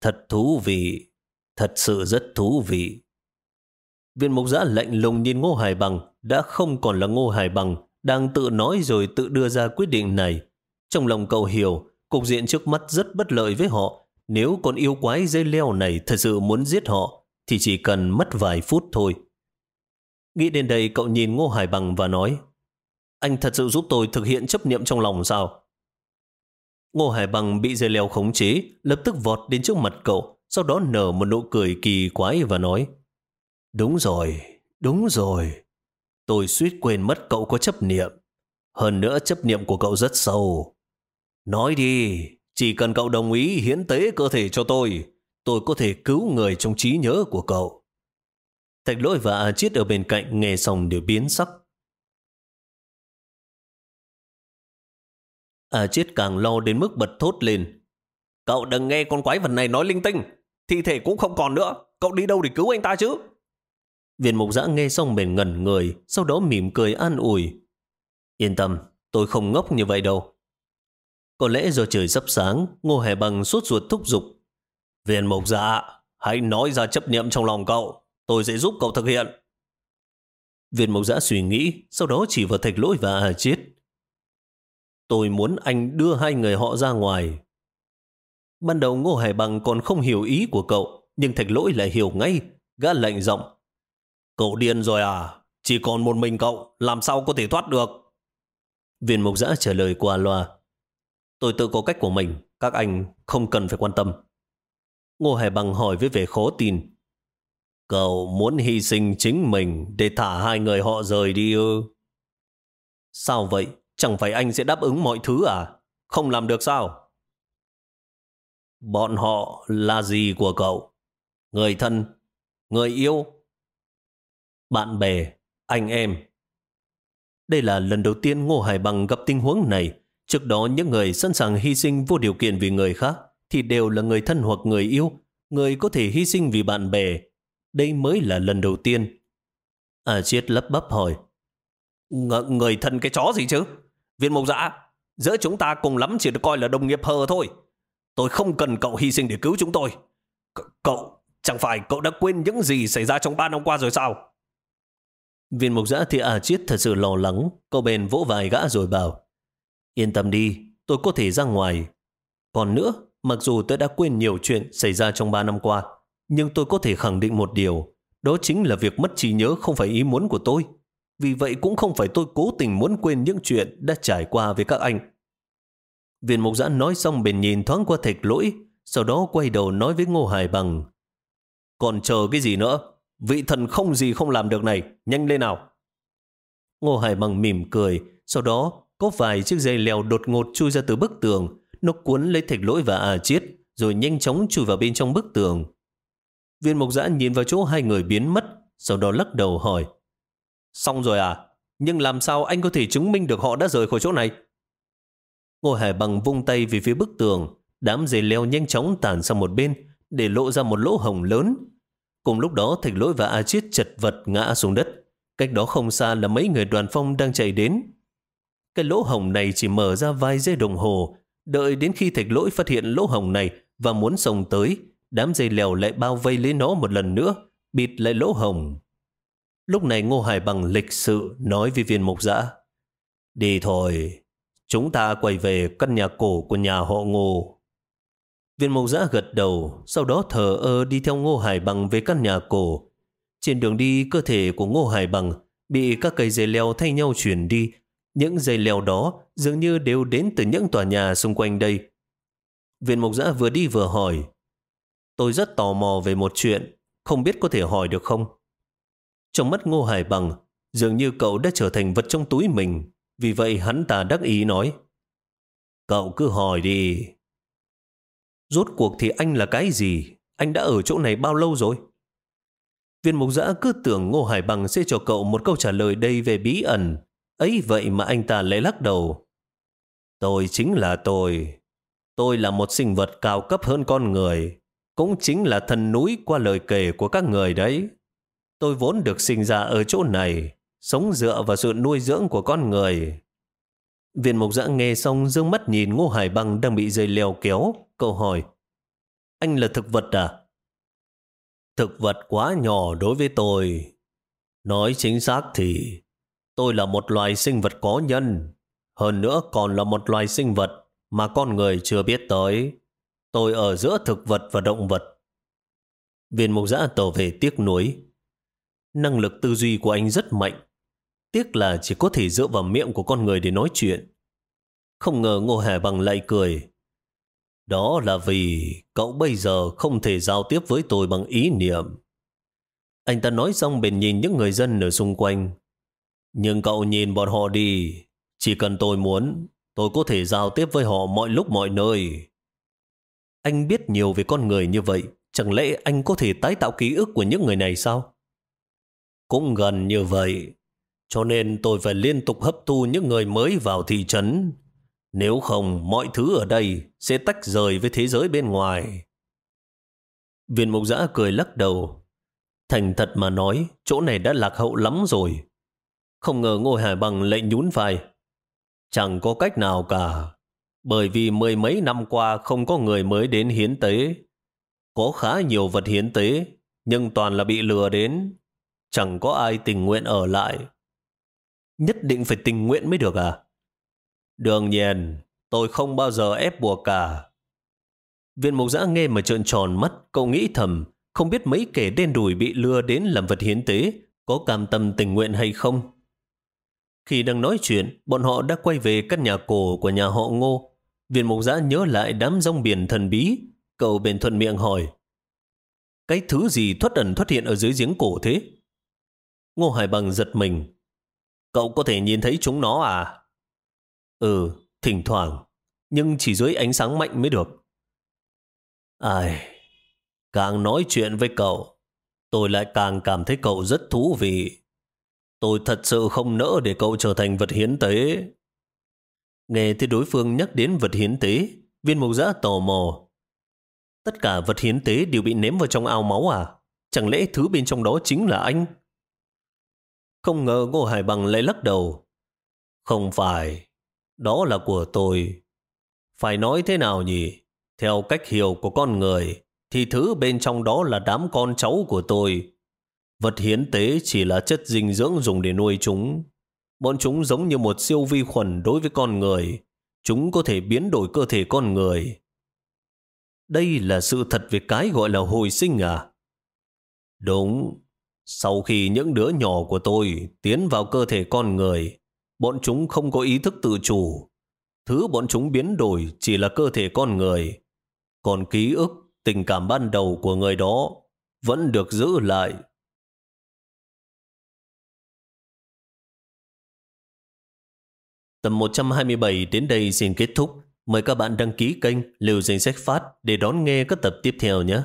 Thật thú vị, thật sự rất thú vị. Viên mục giã lạnh lùng nhìn Ngô Hải Bằng đã không còn là Ngô Hải Bằng đang tự nói rồi tự đưa ra quyết định này. Trong lòng cậu hiểu, cục diện trước mắt rất bất lợi với họ. Nếu con yêu quái dây leo này thật sự muốn giết họ, thì chỉ cần mất vài phút thôi. Nghĩ đến đây cậu nhìn Ngô Hải Bằng và nói Anh thật sự giúp tôi thực hiện chấp niệm trong lòng sao? Ngô Hải Bằng bị dây leo khống chế, lập tức vọt đến trước mặt cậu, sau đó nở một nụ cười kỳ quái và nói Đúng rồi, đúng rồi. Tôi suýt quên mất cậu có chấp niệm. Hơn nữa chấp niệm của cậu rất sâu. Nói đi, chỉ cần cậu đồng ý hiến tế cơ thể cho tôi, tôi có thể cứu người trong trí nhớ của cậu. Thạch lỗi và A Chiết ở bên cạnh nghe xong đều biến sắc. A Chiết càng lo đến mức bật thốt lên. Cậu đừng nghe con quái vật này nói linh tinh. Thi thể cũng không còn nữa. Cậu đi đâu để cứu anh ta chứ? Viên mục giã nghe xong mền ngẩn người, sau đó mỉm cười an ủi. Yên tâm, tôi không ngốc như vậy đâu. Có lẽ do trời sắp sáng, Ngô Hải Bằng suốt ruột thúc giục. Viên mục giã, hãy nói ra chấp niệm trong lòng cậu. Tôi sẽ giúp cậu thực hiện. Viên mộc giã suy nghĩ, sau đó chỉ vào thạch lỗi và à chết. Tôi muốn anh đưa hai người họ ra ngoài. Ban đầu Ngô Hải Bằng còn không hiểu ý của cậu, nhưng thạch lỗi lại hiểu ngay, gã lạnh giọng. Cậu điên rồi à? Chỉ còn một mình cậu, làm sao có thể thoát được? Viên mộc giã trả lời qua loa. Tôi tự có cách của mình, các anh không cần phải quan tâm. Ngô Hải Bằng hỏi với vẻ khó tin. Cậu muốn hy sinh chính mình để thả hai người họ rời đi ư? Sao vậy? Chẳng phải anh sẽ đáp ứng mọi thứ à? Không làm được sao? Bọn họ là gì của cậu? Người thân? Người yêu? Bạn bè? Anh em? Đây là lần đầu tiên Ngô Hải Bằng gặp tình huống này. Trước đó những người sẵn sàng hy sinh vô điều kiện vì người khác thì đều là người thân hoặc người yêu, người có thể hy sinh vì bạn bè đây mới là lần đầu tiên. À chiết lấp bắp hỏi. Ng người thân cái chó gì chứ? Viên mộc dã, giữa chúng ta cùng lắm chỉ được coi là đồng nghiệp hờ thôi. Tôi không cần cậu hy sinh để cứu chúng tôi. C cậu, chẳng phải cậu đã quên những gì xảy ra trong ba năm qua rồi sao? Viên mục giã thì à chiết thật sự lo lắng, cậu bèn vỗ vài gã rồi bảo. Yên tâm đi, tôi có thể ra ngoài. Còn nữa, mặc dù tôi đã quên nhiều chuyện xảy ra trong ba năm qua, nhưng tôi có thể khẳng định một điều, đó chính là việc mất trí nhớ không phải ý muốn của tôi. Vì vậy cũng không phải tôi cố tình muốn quên những chuyện đã trải qua với các anh. Viên mục giã nói xong bền nhìn thoáng qua thạch lỗi, sau đó quay đầu nói với Ngô Hải Bằng. Còn chờ cái gì nữa? Vị thần không gì không làm được này, nhanh lên nào. Ngô Hải Bằng mỉm cười, sau đó có vài chiếc dây leo đột ngột chui ra từ bức tường, nó cuốn lấy thạch lỗi và à chiết, rồi nhanh chóng chui vào bên trong bức tường. Viên mục giã nhìn vào chỗ hai người biến mất, sau đó lắc đầu hỏi. Xong rồi à? Nhưng làm sao anh có thể chứng minh được họ đã rời khỏi chỗ này? Ngô Hải Bằng vung tay về phía bức tường, đám dây leo nhanh chóng tàn sang một bên để lộ ra một lỗ hồng lớn. Cùng lúc đó Thạch Lỗi và A Chiết chật vật ngã xuống đất. Cách đó không xa là mấy người đoàn phong đang chạy đến. Cái lỗ hồng này chỉ mở ra vài giây đồng hồ. Đợi đến khi Thạch Lỗi phát hiện lỗ hồng này và muốn sông tới, đám dây leo lại bao vây lấy nó một lần nữa, bịt lại lỗ hồng. Lúc này Ngô Hải bằng lịch sự nói với viên mục giã. Đi thôi, chúng ta quay về căn nhà cổ của nhà họ Ngô. Viên mục giã gật đầu, sau đó thờ ơ đi theo Ngô Hải bằng về căn nhà cổ. Trên đường đi, cơ thể của Ngô Hải bằng bị các cây dây leo thay nhau chuyển đi. Những dây leo đó dường như đều đến từ những tòa nhà xung quanh đây. Viên mục giã vừa đi vừa hỏi. Tôi rất tò mò về một chuyện, không biết có thể hỏi được không? Trong mắt Ngô Hải Bằng, dường như cậu đã trở thành vật trong túi mình. Vì vậy hắn ta đắc ý nói. Cậu cứ hỏi đi. Rốt cuộc thì anh là cái gì? Anh đã ở chỗ này bao lâu rồi? Viên mục giã cứ tưởng Ngô Hải Bằng sẽ cho cậu một câu trả lời đây về bí ẩn. Ấy vậy mà anh ta lại lắc đầu. Tôi chính là tôi. Tôi là một sinh vật cao cấp hơn con người. Cũng chính là thần núi qua lời kể của các người đấy. Tôi vốn được sinh ra ở chỗ này, sống dựa vào sự nuôi dưỡng của con người. Viên mục giã nghe xong dương mắt nhìn Ngô Hải Bằng đang bị dây leo kéo, câu hỏi. Anh là thực vật à? Thực vật quá nhỏ đối với tôi. Nói chính xác thì tôi là một loài sinh vật có nhân. Hơn nữa còn là một loài sinh vật mà con người chưa biết tới. Tôi ở giữa thực vật và động vật. Viên mục giã tỏ về tiếc nuối. Năng lực tư duy của anh rất mạnh. Tiếc là chỉ có thể dựa vào miệng của con người để nói chuyện. Không ngờ Ngô Hà Bằng lại cười. Đó là vì cậu bây giờ không thể giao tiếp với tôi bằng ý niệm. Anh ta nói xong bền nhìn những người dân ở xung quanh. Nhưng cậu nhìn bọn họ đi. Chỉ cần tôi muốn, tôi có thể giao tiếp với họ mọi lúc mọi nơi. Anh biết nhiều về con người như vậy, chẳng lẽ anh có thể tái tạo ký ức của những người này sao? Cũng gần như vậy, cho nên tôi phải liên tục hấp thu những người mới vào thị trấn. Nếu không, mọi thứ ở đây sẽ tách rời với thế giới bên ngoài. Viên mục giã cười lắc đầu. Thành thật mà nói, chỗ này đã lạc hậu lắm rồi. Không ngờ ngôi hải bằng lại nhún vai. Chẳng có cách nào cả. Bởi vì mười mấy năm qua không có người mới đến hiến tế. Có khá nhiều vật hiến tế, nhưng toàn là bị lừa đến. Chẳng có ai tình nguyện ở lại. Nhất định phải tình nguyện mới được à? Đương nhiên, tôi không bao giờ ép buộc cả. Viên mục giã nghe mà trợn tròn mắt, cậu nghĩ thầm, không biết mấy kẻ đen đùi bị lừa đến làm vật hiến tế, có cam tâm tình nguyện hay không. Khi đang nói chuyện, bọn họ đã quay về căn nhà cổ của nhà họ Ngô. Viên mục giã nhớ lại đám rong biển thần bí, cậu bền thuận miệng hỏi. Cái thứ gì thoát ẩn thoát hiện ở dưới giếng cổ thế? Ngô Hải Bằng giật mình. Cậu có thể nhìn thấy chúng nó à? Ừ, thỉnh thoảng, nhưng chỉ dưới ánh sáng mạnh mới được. Ai, càng nói chuyện với cậu, tôi lại càng cảm thấy cậu rất thú vị. Tôi thật sự không nỡ để cậu trở thành vật hiến tế. Nghe thấy đối phương nhắc đến vật hiến tế, viên mục giã tò mò. Tất cả vật hiến tế đều bị ném vào trong ao máu à? Chẳng lẽ thứ bên trong đó chính là anh? Không ngờ Ngô Hải Bằng lại lắc đầu. Không phải, đó là của tôi. Phải nói thế nào nhỉ? Theo cách hiểu của con người, thì thứ bên trong đó là đám con cháu của tôi. Vật hiến tế chỉ là chất dinh dưỡng dùng để nuôi chúng. Bọn chúng giống như một siêu vi khuẩn đối với con người. Chúng có thể biến đổi cơ thể con người. Đây là sự thật về cái gọi là hồi sinh à? Đúng. Sau khi những đứa nhỏ của tôi tiến vào cơ thể con người, bọn chúng không có ý thức tự chủ. Thứ bọn chúng biến đổi chỉ là cơ thể con người. Còn ký ức, tình cảm ban đầu của người đó vẫn được giữ lại. Tầm 127 đến đây xin kết thúc. Mời các bạn đăng ký kênh Liều Danh Sách Phát để đón nghe các tập tiếp theo nhé.